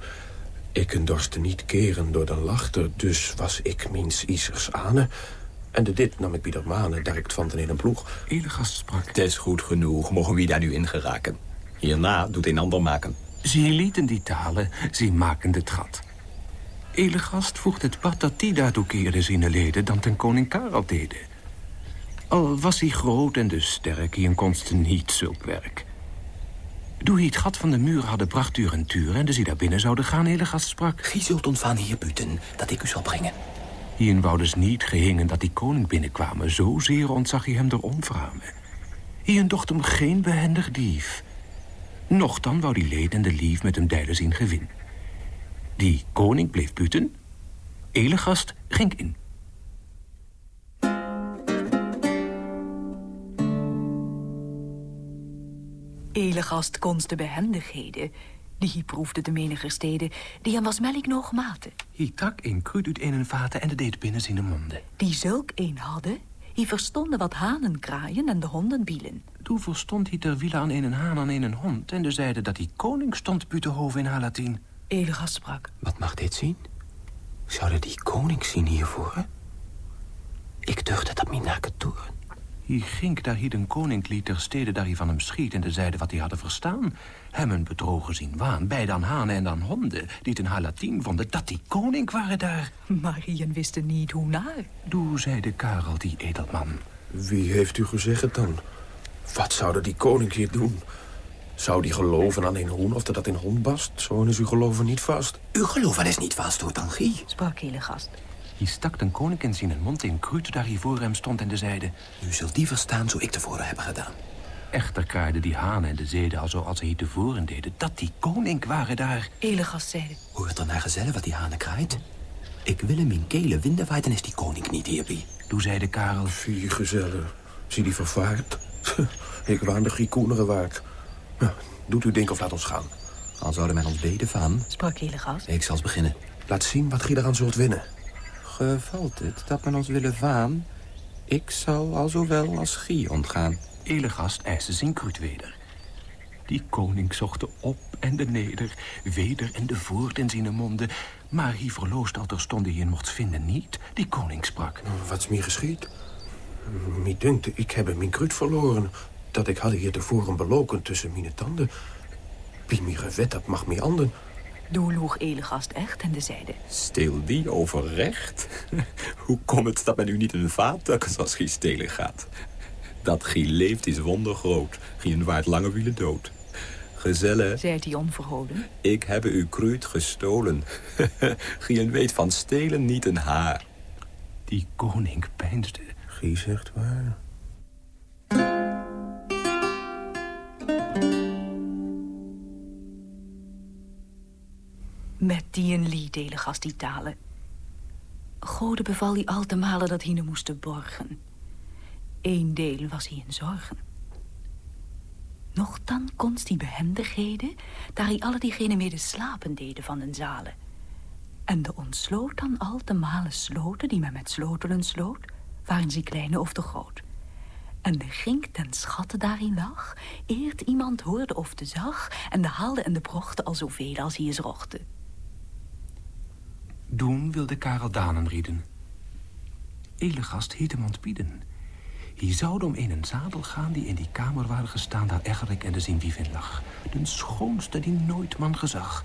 Ik dorste niet keren door de lachter, dus was ik minst isers ane. En de dit nam ik bij de manen, direct van ten in een ploeg. Elegast sprak. Het is goed genoeg, mogen we daar nu in geraken. Hierna doet een ander maken. Ze lieten die talen, ze maken het gat. Elegast voegt het pad dat die daartoe keerde zijn leden... dan ten koning Karel deden. Al was hij groot en dus sterk, hij konsten niet zulk werk. Doe hij het gat van de muur hadden bracht u een tuur... en dus hij daar binnen zouden gaan, Elegast sprak. Gij zult ontvangen hier buiten, dat ik u zal brengen. Hien wou dus niet gehingen dat die koning binnenkwamen. Zozeer ontzag hij hem er omvramen. Hien docht hem geen behendig dief. Nochtans wou die leed en de lief met hem deilen zien gewin. Die koning bleef buiten. Elegast ging in. Elegast konst de behendigheden, die hij proefde de menige steden, die hem was melk nog mate. Hij trak een kruid uit een vaten en de deed binnen zijn monden. Die zulk een hadden, hij verstonden wat hanen kraaien en de honden bielen. Toen verstond hij ter wiele aan een haan aan een hond... en de zeide dat die koning stond buitenhoven in haar Latijn. Elegast sprak. Wat mag dit zien? Zouden die koning zien hiervoor? Ik duchtte dat mijn naken toeren. Hij ging daar hij den koning liet ter stede daar hij van hem schiet... en de zeide wat hij hadden verstaan. Hem een bedrogen zien waan, bij dan hanen en dan honden... die het in haar vonden dat die koning waren daar. Maar Hien wisten niet hoe naar. Doe, zeide Karel, die edelman. Wie heeft u gezegd dan? Wat zou die koning hier doen? Zou die geloven aan een hoen of dat dat in hond bast? Zo is uw geloven niet vast. Uw geloven is niet vast, hoort dan Gie. Sprak Elegast. Hij stak den koning in zijn mond in hij voor hem stond en de zeide... U zult die verstaan zo ik tevoren hebben gedaan. Echter kraaide die hanen en de zeden al zoals ze hier tevoren deden... dat die koning waren daar. Elegast zeide... Hoort er naar gezellen wat die hanen kraait? Ik wil hem in kelen winden waait en is die koning niet hierbij. Toen zeide Karel... Vier gezellen. Zie die vervaard? ik waan de Griekoeneren waard. Doet u denk of laat ons gaan. Al zouden men ons beden van. Sprak Elegast. Ik zal beginnen. Laat zien wat gij eraan zult winnen. Gevalt het dat men ons willen vaan? Ik zal al zowel als Gie ontgaan. Elegast eiste zijn kruid weder. Die koning zocht de op en de neder, weder en de voort in zijn monden. Maar hij verloost al terstond hij mocht vinden niet. Die koning sprak. Wat is mij geschied? Mij dunkt, ik heb mijn kruid verloren. Dat ik hadden hier tevoren beloken tussen mijn tanden. Wie mij gewet, dat mag mij anden. Doe loeg Elegast echt en de zeide... Steel die overrecht? Hoe komt het dat men u niet een vaattukken als Gie stelen gaat? Dat Gie leeft is wondergroot. Gie waard lange wielen dood. Gezellen, zei hij onverholen. ik heb uw kruid gestolen. Gien weet van stelen niet een haar. Die koning peinsde. Gie zegt waar. Met die een lied, Elegast die talen. Gode beval hij al te malen dat hij moesten borgen. Eén deel was hij in zorgen. Nochtans konst die behendigheden, daar hij alle diegenen mede slapen deden van den zalen. En de ontsloot dan al te malen sloten, die men met slotelen sloot, waren ze kleine of te groot. En de gink ten schatte daarin lag, eert iemand hoorde of te zag, en de haalde en de brochte al zoveel als hij is rochte. Doen wilde Karel Danen rieden. Elegast hiet hem ontbieden. Hij zou om een zadel gaan die in die kamer waren gestaan... daar Egerik en de zinwievin lag. De schoonste die nooit man gezag.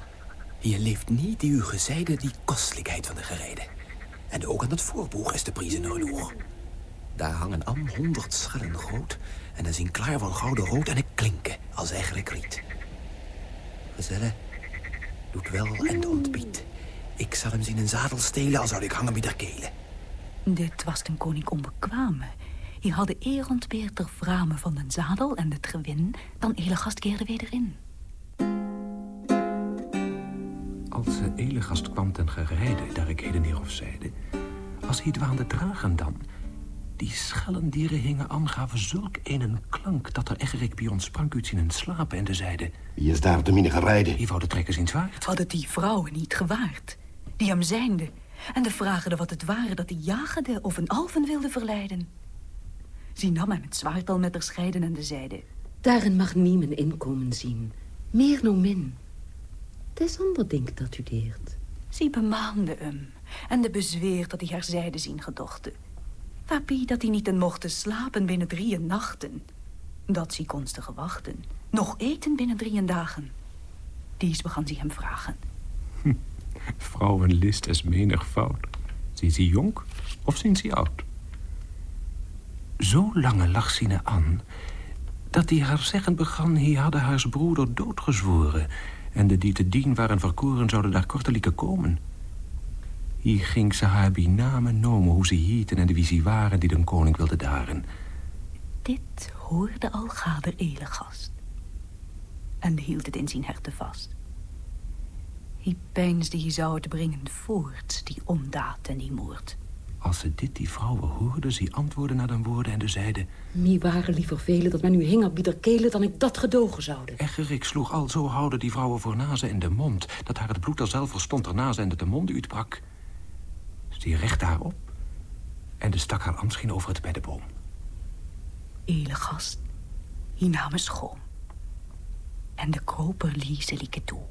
Hier leeft niet die u gezeide die kostelijkheid van de gereden. En ook aan het voorboeg is de prijzen genoeg. Daar hangen am honderd schellen groot... en er zien klaar van gouden rood en ik klinken als Egerik riet. Gezellen, doet wel en ontbiedt. Ik zal hem zien een zadel stelen, al zou ik hangen met der kelen. Dit was den koning onbekwame. Hij hadden eer ontbeerd ter vrame van den zadel en het gewin... dan Elegast keerde weder in. Als uh, Elegast kwam ten gerijde, daar ik heden hierof zeide... als hij dwaande dragen dan... die schellen dieren hingen aan, gaven zulk een klank... dat er Egerik bij ons sprank uit zien slapen en de zeide... Wie is daar op de mine gerijden? Hij wou de trekkers in zwaard. Hadden die vrouwen niet gewaard, die hem zijnde... en de vragende wat het waren dat hij jagende of een alven wilde verleiden. Ze nam hem het zwaard al met haar scheiden en de zeide... Daarin mag niemand inkomen zien. Meer no min. Het is ander ding dat u deert. Ze bemaande hem en de bezweert dat hij haar zijde zien gedochte. Waarbij dat hij niet en mocht slapen binnen drieën nachten. Dat ze konstig wachten. Nog eten binnen drieën dagen. Dies began ze hem vragen. Hm. Vrouwenlist is menig fout. Zijn ze jong of zijn ze oud? Zo lange lag Sine aan dat hij haar zeggen began... hij hadden haars broeder doodgezworen... en de die te dien waren verkoren zouden daar kortelijke komen. Hier ging ze haar bij namen nomen hoe ze hieten en de wie ze waren die de koning wilde daren. Dit hoorde al gader Elegast. En hield het in zijn herten vast. Hij peinsde je zou het brengen voort, die ondaad en die moord. Als ze dit die vrouwen hoorden, ze antwoorden naar de woorden en de zeiden... Mie waren liever velen dat men u hing op bieder kelen dan ik dat gedogen zoude. Egerik sloeg al zo houden die vrouwen voor nazen in de mond... dat haar het bloed er zelf verstond er nazen en de mond uitbrak. Ze recht haar op en de stak haar misschien over het beddeboom. Elegast, hij nam schoon. En de koper lieze lieke toe.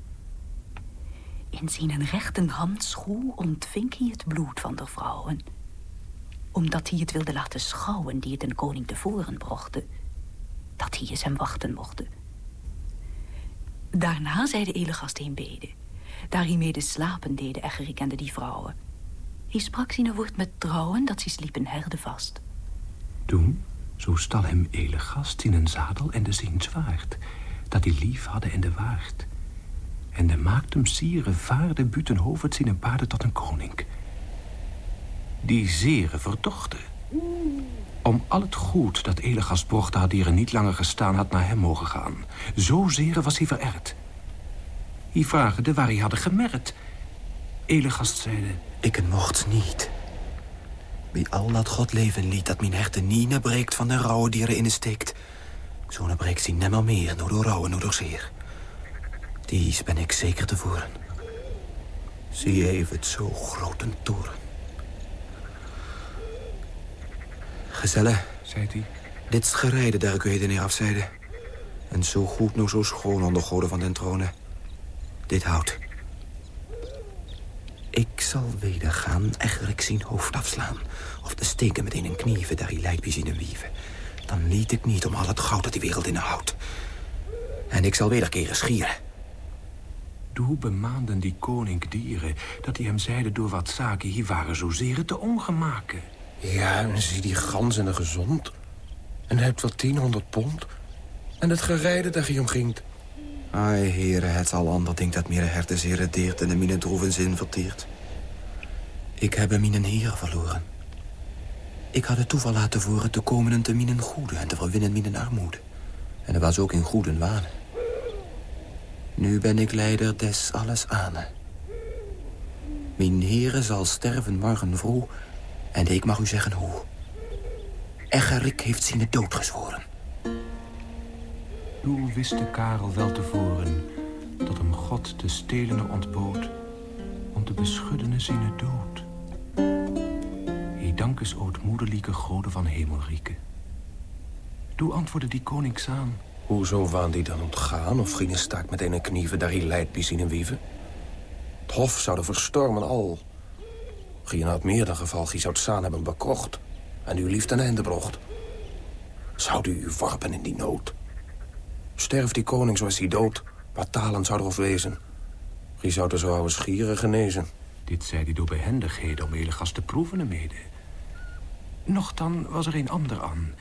In zijn rechterhandschoen ontving hij het bloed van de vrouwen omdat hij het wilde laten schouwen die het een koning tevoren brachten. Dat hij eens hem wachten mochten. Daarna zei de elegast een bede. Daar hij mede slapen deden Egerik kende die vrouwen. Hij sprak zijn woord met trouwen dat ze sliepen herde vast. Toen, zo stal hem elegast in een zadel en de zien zwaard, dat hij lief hadden in de waard. En de maakt hem sieren vaarde buten hoofd zien een paarden tot een koning die zere verdochte. Om al het goed dat Elegas bracht had die niet langer gestaan had naar hem mogen gaan. Zo zere was hij vererd. Hij vraagde waar hij hadden gemerkt. Elegast zeide... Ik mocht niet. Wie al dat God leven liet, dat mijn herte niet breekt van de rouwe die erin steekt. Zo breekt hij nimmer meer, no door rouwen, no door zeer. Dies ben ik zeker te voeren. Zie even het zo grote toren. Gezellen, zei hij. Dit is gerijden daar ik u heden neer afzeide. En zo goed, nog zo schoon onder goden van den tronen. Dit houdt. Ik zal weder gaan, echter ik zien hoofd afslaan. Of de steken meteen een knieven, daar hij lijkt zien wieven. Dan liet ik niet om al het goud dat die wereld inhoudt. En ik zal wederkeren schieren. Doe bemaanden die koning dieren, dat hij hem zeide door wat zaken hier waren zozeer te ongemaken. Ja, en zie die gans en de gezond. En hij hebt wel tienhonderd pond. En het gerijden dat je om ging. Ai, heren, het zal ander ding dat meer herten zeer deert... en de mine droeven zin verteert. Ik heb hem een heer verloren. Ik had het toeval laten voeren te komen en te minen goede... en te verwinnen minen armoede. En er was ook in goede waan. Nu ben ik leider des alles aan. Mijn heren zal sterven morgen vroeg en ik mag u zeggen hoe. Egerik heeft zijn dood gezworen. Hoe wist de Karel wel tevoren... dat hem God de stelene ontbood... om te beschudden zijn dood. Hij dank is ootmoederlijke goden van hemelrieke. Doe antwoordde die koning aan. Hoezo waan die dan ontgaan of ging een staak met een knieven... daar hij leidt bij zien wieven? Het hof zouden verstormen al... Gien had meer dan geval Gie zou Saan hebben bekrocht... en uw liefde een einde brocht. Zou u u warpen in die nood? Sterft die koning zoals hij dood, wat talen zou erop wezen? Gie zou de zo schieren genezen. Dit zei hij door behendigheden om hele gast te proeven mede. Nochtans was er een ander aan.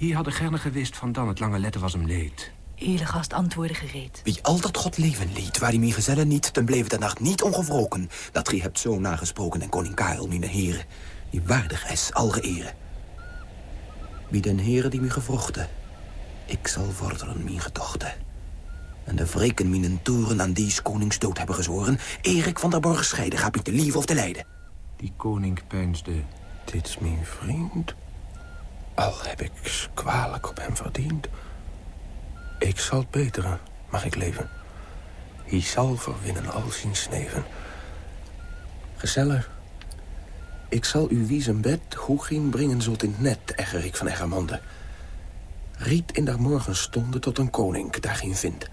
Hier hadden gerne gewist van dan het lange letter was hem leed. Elegast antwoordde gereed. Wie al dat God leven liet, waar die mijn gezellen niet... dan bleef de nacht niet ongevroken. Dat gij hebt zo nagesproken en koning Karel, mijn heren... die waardig is, al geëren. Wie den heren die mij gevrochten... ik zal vorderen mijn gedochten. En de wreken mijn toren aan die konings dood hebben gezworen... Erik van der Borg scheiden, gaat niet te lief of te lijden. Die koning peinsde... Dit is mijn vriend. Al heb ik kwalijk op hem verdiend... Ik zal het beteren, mag ik leven. Hij zal verwinnen al zijn sneven. Gezeller, Ik zal u wie zijn bed geen brengen zult in net, Egerik van Eggermande. Riet in der morgenstonde tot een koning, daar geen vindt.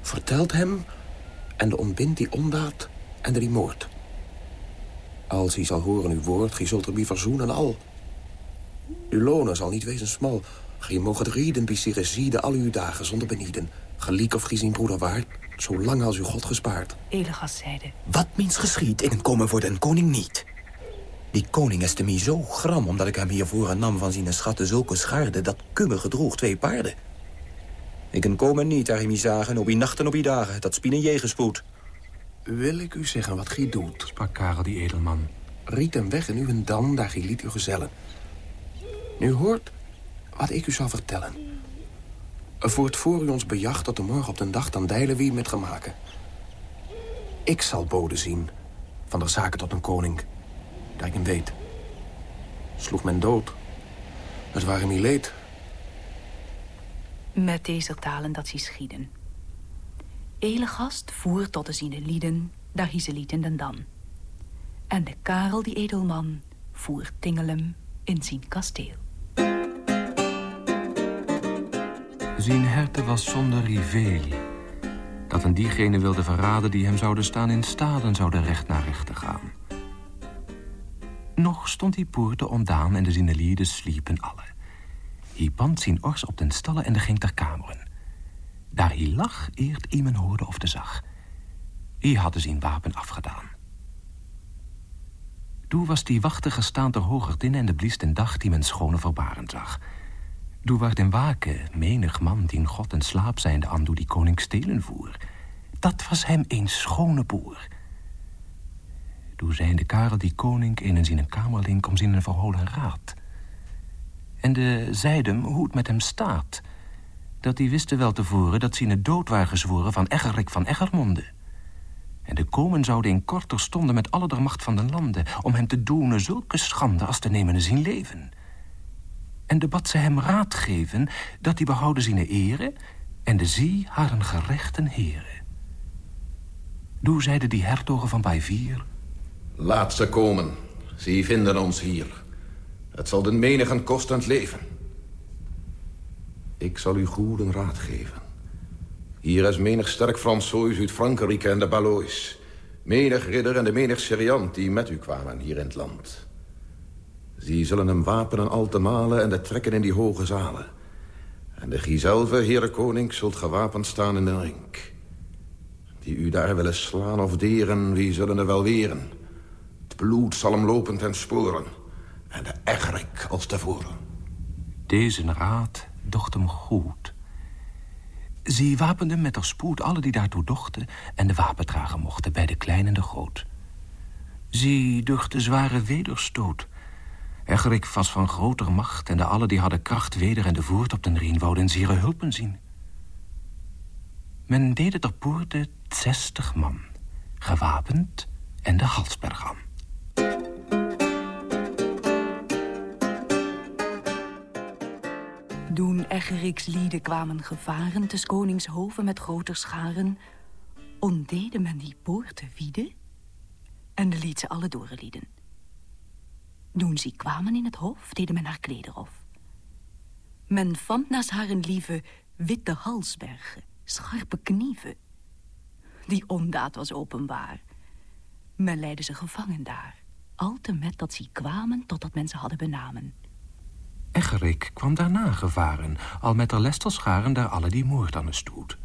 Vertelt hem en de ontbindt die ondaad en die moord. Als hij zal horen uw woord, gij zult er wie verzoenen al. Uw lonen zal niet wezen smal. Gij mogen rieden bij ziede al uw dagen zonder benieden. Geliek of gij zijn broeder waard, zolang als u God gespaard. Elegas zeide. Wat minst geschiet, ik komen voor den koning niet. Die koning is te mij zo gram, omdat ik hem hiervoor nam van zijn schatten zulke schaarde, dat kumme gedroeg twee paarden. Ik kan komen niet, daar mij zagen, op die nachten op die dagen, dat spinnen jegenspoed. Wil ik u zeggen wat gij doet? Sprak Karel die edelman. Riet hem weg en u en dan, daar gij liet uw gezellen. Nu hoort wat ik u zal vertellen. Voort voor u ons bejacht tot de morgen op de dag, dan deilen wie met gemaken. Ik zal bode zien, van de zaken tot een koning, dat ik hem weet. Sloeg men dood, het waren mij leed. Met deze talen dat ze schieden. Elegast voer tot de ziene lieden, daar hij ze lieten den dan. En de Karel die edelman voer Tingelem in zijn kasteel. Zijn herte was zonder riveli. Dat een diegene wilde verraden die hem zouden staan in staden zouden recht naar recht te gaan. Nog stond die poorte ontdaan en de zinnelieden sliepen alle. Hij band zijn ors op den stallen en de ging ter kameren. Daar hij lag, eert iemand hoorde of te zag. Hij hadden zijn wapen afgedaan. Toen was die wachter gestaan ter hoogerdin en de blies den dag die men schone verbaren zag. Doe werd in waken menig man die God en slaap zijnde aan doe die koning stelen voer. Dat was hem een schone boer. Doe zijnde Karel die koning in en zien kamerlink om zien een verholen raad. En de zeidem hoe het met hem staat. Dat die wisten wel tevoren dat zien dood waren gezworen van Egerik van Eggermonde. En de komen zouden in korter stonden met alle der macht van de landen... om hem te doen zulke schande als te nemen zien leven en de bad ze hem raad geven... dat die behouden zijn ere en de zie haar gerechten heren. Doe zeiden die hertogen van Bijvier... Laat ze komen, ze vinden ons hier. Het zal de menigen kostend leven. Ik zal u goede raad geven. Hier is menig sterk Fransois uit Frankrijk en de Balois. Menig ridder en de menig seriant die met u kwamen hier in het land. Zie zullen hem wapenen al te malen en de trekken in die hoge zalen. En de giezelve, heren koning, zult gewapend staan in de ring. Die u daar willen slaan of deren, wie zullen er wel weren? Het bloed zal hem lopen ten sporen. En de egrik als tevoren. Deze raad docht hem goed. Zie wapenden met er spoed alle die daartoe dochten... en de wapen dragen mochten bij de klein en de groot. Zie ducht de zware wederstoot Egerik was van groter macht en de alle die hadden kracht weder en de voert op den Rien wouden zere hulpen zien. Men deed ter poorte zestig man, gewapend en de halsberg aan. Doen Egeriks lieden kwamen gevaren te koningshoven met grote scharen, ontdeden men die poorten wieden en de liet ze alle doorlieden. Toen ze kwamen in het hof, deden men haar kleder. Men vond naast haar een lieve witte halsbergen, scharpe knieven. Die ondaad was openbaar. Men leidde ze gevangen daar, al te met dat ze kwamen totdat men ze hadden benamen. Egerik kwam daarna gevaren, al met de lestelscharen daar alle die moord aan de stoet.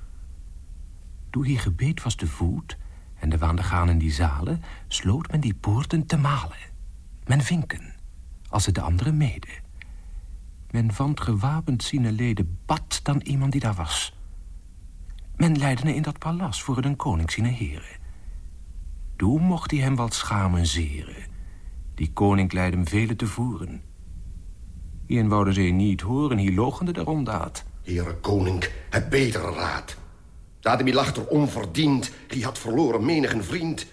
Toen hij gebeet was de voet en de waande gaan in die zalen, sloot men die poorten te malen. Men vinken, als het de anderen mede. Men vond gewapend sine leden bad dan iemand die daar was. Men leidde in dat palas voor een koning sine heren. Toen mocht hij hem wat schamen zeren. Die koning leidde hem vele te voeren. Hierin wouden ze niet horen, hier logende de rondaat. Heere koning, het betere raad. Dat hem lachter onverdiend, die had verloren menigen vriend...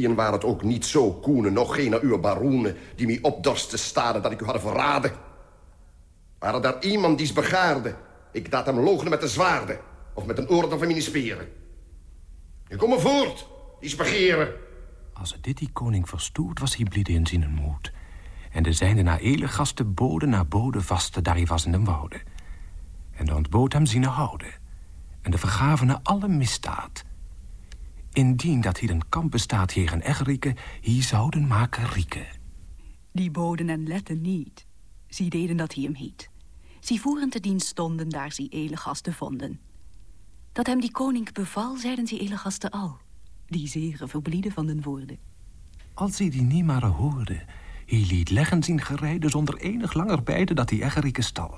Hien waren het ook niet zo koenen, nog geen uw baroenen... die mij opdorsten staden dat ik u hadden verraden. Waren daar iemand die's begaarde... ik dat hem logenen met de zwaarde... of met een orde van mijn speren. Nu kom maar voort, die's begeren... Als het dit die koning verstoert, was hij blide in zijn moed. En de zijnde naar Elegast de bode naar bode vaste, daar hij was in de woude. En de ontbood hem zien houden. En de vergaven alle misdaad. Indien dat hier een kamp bestaat tegen Egerike, hier zouden maken rieken. Die boden en letten niet. Ze deden dat hij hem hiet. Ze voeren te dienst stonden daar ze Elegasten vonden. Dat hem die koning beval, zeiden ze Elegasten al. Die zere verblieden van den woorden. Als hij die niet maar hoorde, hij liet leggen zien gerijden zonder enig langer beide dat hij Egerike stal.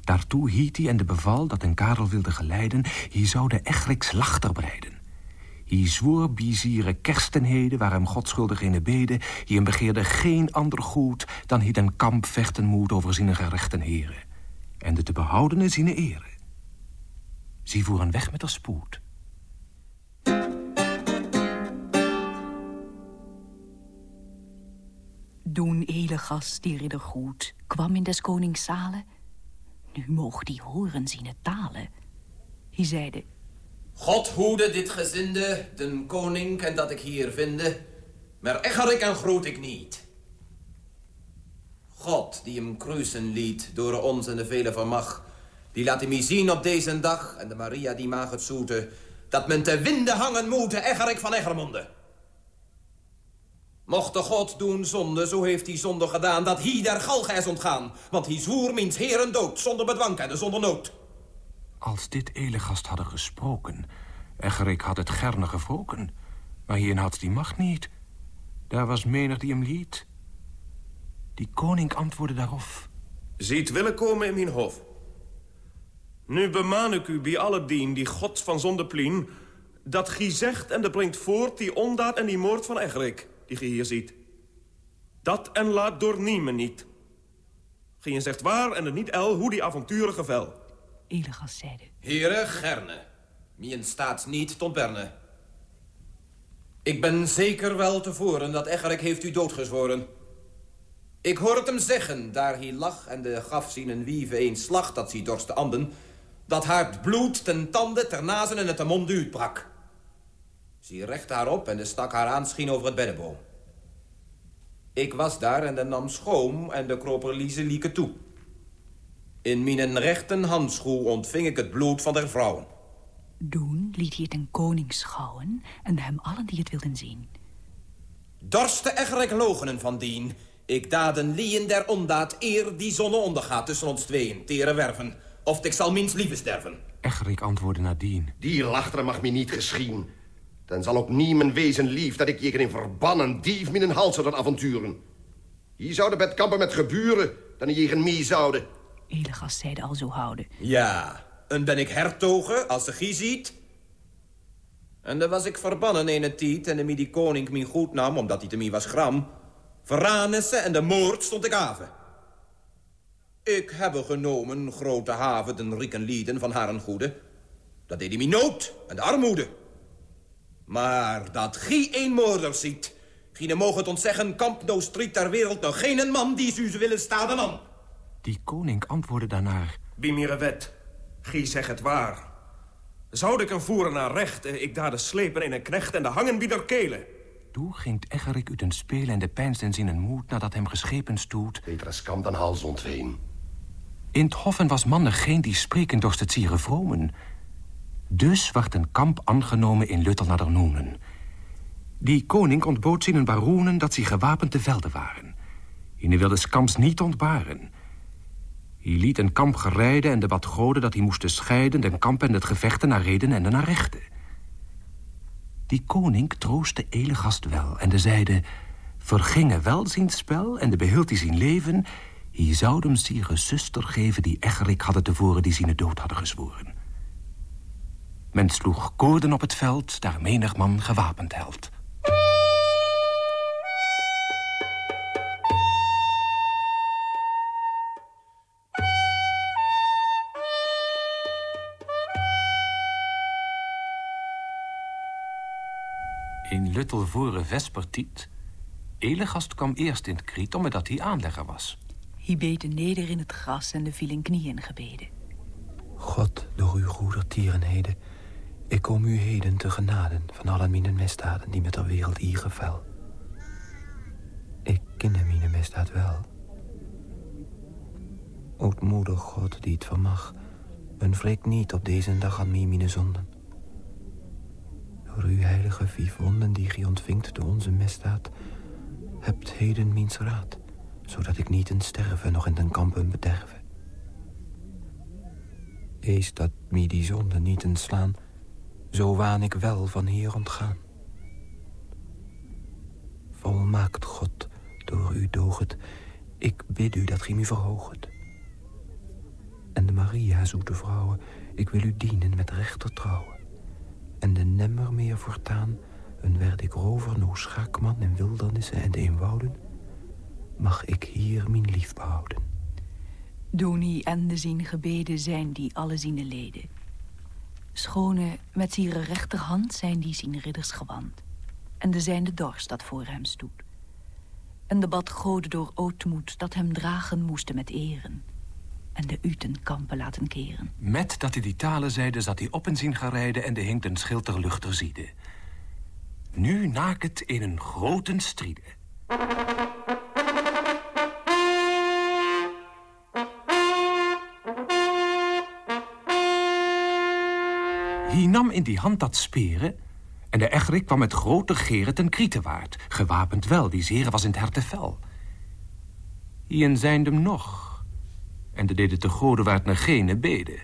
Daartoe hiet hij en de beval dat een Karel wilde geleiden, hij zou de Egriks lachter breiden. Hij zwoer biziere kerstenheden waar hem godschuldig in de beden, hij begeerde geen ander goed dan hij den kamp vechten moet over zijn gerechten heren. En de te behoudene zijn ere. Zij voeren weg met de spoed. Doen Elegas, die ridder goed, kwam in des konings zalen. Nu moog die horen zien talen. Hij zeide... God hoede dit gezinde, den koning en dat ik hier vinde. Maar echerik en groet ik niet. God, die hem kruisen liet, door ons en de vele vermag... die laat hem zien op deze dag, en de Maria die mag het zoete... dat men te winden hangen moet, echerik van Egermonde. Mocht de God doen zonde, zo heeft hij zonde gedaan... dat hij der galg is ontgaan. Want hij zwoer minst heren dood, zonder bedwang en zonder nood. Als dit Elegast hadden gesproken... Egerik had het gerne gewroken... maar hierin had die macht niet. Daar was menig die hem liet. Die koning antwoordde daarop... Ziet willen komen in mijn hof. Nu bemaan ik u bij alle dien die God van zonde plien... dat gij zegt en de brengt voort die ondaad en die moord van Egerik... die gij hier ziet. Dat en laat door niemen niet. Gij zegt waar en het niet el hoe die avonturen gevel. Elegas zeide... Heren, gerne. Mien staat niet tot berne. Ik ben zeker wel tevoren dat Egerik heeft u doodgezworen. Ik hoor het hem zeggen, daar hij lag en de gaf zien een wieve een slag dat zij dorste anden, dat haar het bloed ten tanden, ter nazen en het mond uitbrak. Zij recht haar op en de stak haar aanschien over het beddenboom. Ik was daar en de nam schoom en de kroper lieze lieke toe. In mijn rechten handschoen ontving ik het bloed van der vrouwen. Doen liet hij het een koning schouwen en hem allen die het wilden zien. Dorste Egerijk logenen van dien. Ik daden lieën der ondaad eer die zonne ondergaat tussen ons tweeën, tere werven. Of ik zal minst lieve sterven. Egerik antwoordde nadien. Die lachter mag mij niet geschien. Dan zal ook niemen wezen lief dat ik je in verbannen dief mijn hals zouden avonturen. Hier zouden bedkampen met geburen dan je mij zouden. Elegas zeide al zo houden. Ja, en ben ik hertogen als de gie ziet. En dan was ik verbannen in het tijd en de die koning mij goed nam, omdat hij te mij was gram. Verranissen en de moord stond ik haven. Ik heb genomen grote haven den rieken lieden van haar een goede. Dat deed hij mij nood en de armoede. Maar dat gie een moorder ziet, Gine mogen het ontzeggen, kamp no striet ter wereld nog geen man die ze willen staan aan. Die koning antwoordde daarnaar. Bimire wet, gie zeg het waar. Zou ik een voeren naar recht, ik daar de slepen in een knecht en de hangen bieder kelen. Toen ging Egerik uit een spelen en de pijnstens in een moed nadat hem geschepen stoet. Petrus kamp dan hals ontveen. In het hoffen was mannen geen die spreken dorst het zieren vromen. Dus werd een kamp aangenomen in Luttel naar der Noenen. Die koning ontbood zijn baronen dat ze gewapend te velden waren. Hij wilde kamps niet ontbaren. Hij liet een kamp gerijden en de wat goden dat hij moesten scheiden... den kamp en het gevechten naar reden en naar rechten. Die koning troostte Elegast wel en de zeide... vergingen wel zijn spel en de behield hij zijn leven... hij zou hem zijn zuster geven die Egerik hadden tevoren die zijn dood hadden gezworen. Men sloeg koorden op het veld, daar menig man gewapend held. In Luttelvoren vespertiet... Elegast kwam eerst in het kriet omdat hij aanlegger was. Hij beten neder in het gras en de viel in knieën gebeden. God, door uw goede tierenheden, Ik kom u heden te genaden van alle mijn misdaden die met de wereld hier geval. Ik kende mijn misdaad wel. Ootmoedig God die het vermag, een wreek niet op deze dag aan mij mijn zonden. Door uw heilige vier wonden die gij ontvingt door onze misdaad, hebt heden miens raad, zodat ik niet in sterven nog in den kampen bederven. Ees dat mij die zonde niet slaan, zo waan ik wel van hier ontgaan. Volmaakt God, door u dooget, ik bid u dat gij mij verhooget. En de Maria, zoete vrouwen, ik wil u dienen met rechter trouwen. En de nemmer meer voortaan, een werd ik rover, no schakman in wildernissen en eenwouden, mag ik hier mijn lief behouden. Doni en de zien gebeden zijn die alle ziene leden. Schone met zire rechterhand zijn die zien ridders gewand. En de zijn de dorst dat voor hem stoet. En de bad gode door ootmoed dat hem dragen moesten met eren. En de uten kampen laten keren. Met dat hij die talen zeide, zat hij op en zien gaan rijden... en de hing den schilter luchter ziede. Nu naket in een grote striede. Hij nam in die hand dat speren... en de echerik kwam met grote geren ten Krietenwaard... gewapend wel, die zere was in het hertevel. Hien zijn hem nog... en de deed het de gode waard naar gene bede.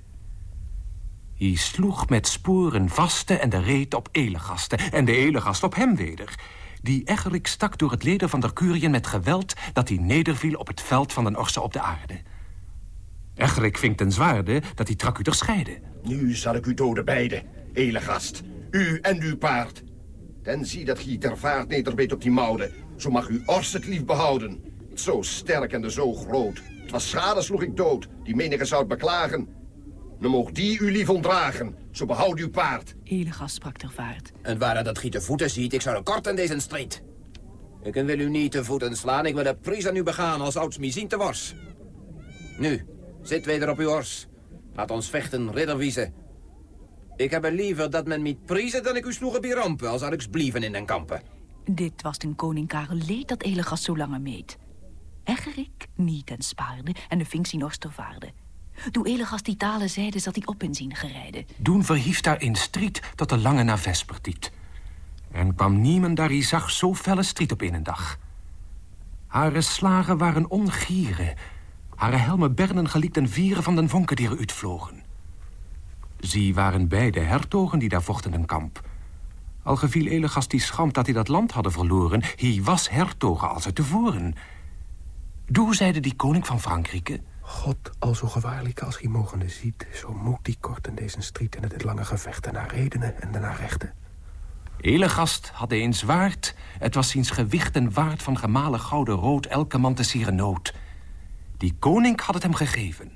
Hij sloeg met sporen vaste en de reet op elegasten... en de elegast op hem weder... Die echerik stak door het leder van de curien met geweld... dat hij nederviel op het veld van den orse op de aarde. Echerik ving ten zwaarde dat hij trak u ter scheide. Nu zal ik u doden beide, elegast. U en uw paard. Den zie dat gij ter vaart nederbeet op die moude. Zo mag u ors het lief behouden. Zo sterk en zo groot. Het was schade sloeg ik dood, die menige zou het beklagen. Dan moog die u lief ontdragen, zo behoud uw paard. Elegast sprak ter vaart. En waar dat gij te voeten ziet, ik zou er kort in deze strijd. Ik wil u niet te voeten slaan, ik wil de prijs aan u begaan als ouds zien te wors. Nu, zit weder op uw ors. Laat ons vechten, ridderwiezen. Ik heb er liever dat men mij prijzen dan ik u sloeg op je rampen, als had ik blieven in den kampen. Dit was den koning Karel leed dat Elegast zo lange meet. Egerik niet en spaarde en de vink zien vaarde. Toen Elegast die talen zeide, zat hij op in zien gerijden. Doen verhief daar in strijd tot de lange na vespertiet. En kwam niemand daar hij zag zo felle strijd op in een dag. Hare slagen waren ongieren. Hare helmen bernen geliekt en vieren van den vonken die er uitvlogen. Zie waren beide hertogen die daar vochten een kamp. Al geviel Elegast die schand dat hij dat land hadden verloren... hij was hertogen als het tevoren. Doe, zeide die koning van Frankrike... God, al zo gewaarlijk als gij mogende ziet... zo moet die kort in deze strijd en het lange gevechten naar redenen en naar rechten. Elegast had een zwaard. Het was ziens gewichten waard van gemalen gouden rood... elke man te sieren nood. Die koning had het hem gegeven.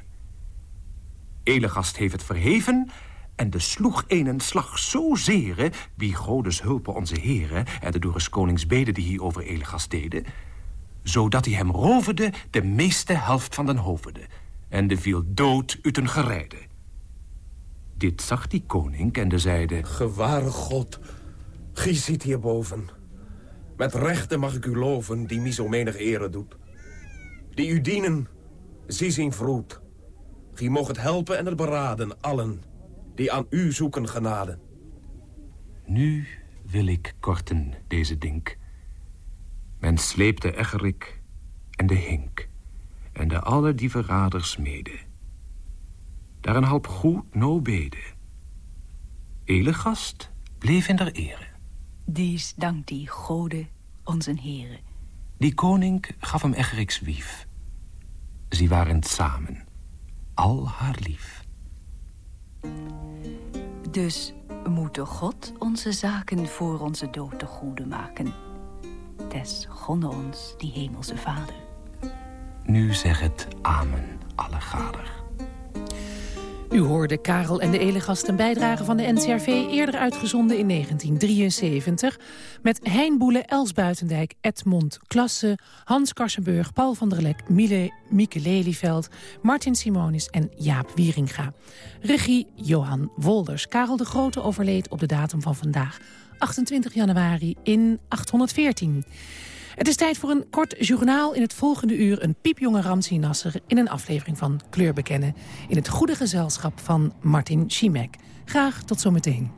Elegast heeft het verheven en de sloeg een slag zo zere... wie godes hulpen onze heren... en de door eens konings beden die hier over Elegast deden... zodat hij hem roverde de meeste helft van den hoofde... en de viel dood uit een gerijde. Dit zag die koning en de zeide... Geware God, gij zit hierboven. Met rechten mag ik u loven die mij zo menig ere doet. Die u dienen, zie zien vroet. Gij mocht het helpen en het beraden, allen die aan u zoeken genade. Nu wil ik korten deze dink. Men sleepte Egerik en de Hink en de alle die verraders mede. Daar een halp goed no bede. Elegast bleef in der ere. Dies dank die gode, onze heren. Die koning gaf hem Egeriks wief. Ze waren samen, al haar lief. Dus moet God onze zaken voor onze dood te goede maken. Des gonne ons die hemelse vader. Nu zeg het amen, alle gader. U hoorde Karel en de Elegast een bijdrage van de NCRV... eerder uitgezonden in 1973... met Hein Boele, Els Buitendijk, Edmond Klasse... Hans Karsenburg, Paul van der Lek, Miele, Mieke Lelyveld... Martin Simonis en Jaap Wieringa. Regie Johan Wolders. Karel de Grote overleed op de datum van vandaag... 28 januari in 814. Het is tijd voor een kort journaal. In het volgende uur een piepjonge Ramsi Nasser... in een aflevering van Kleur bekennen. In het goede gezelschap van Martin Schimek. Graag tot zometeen.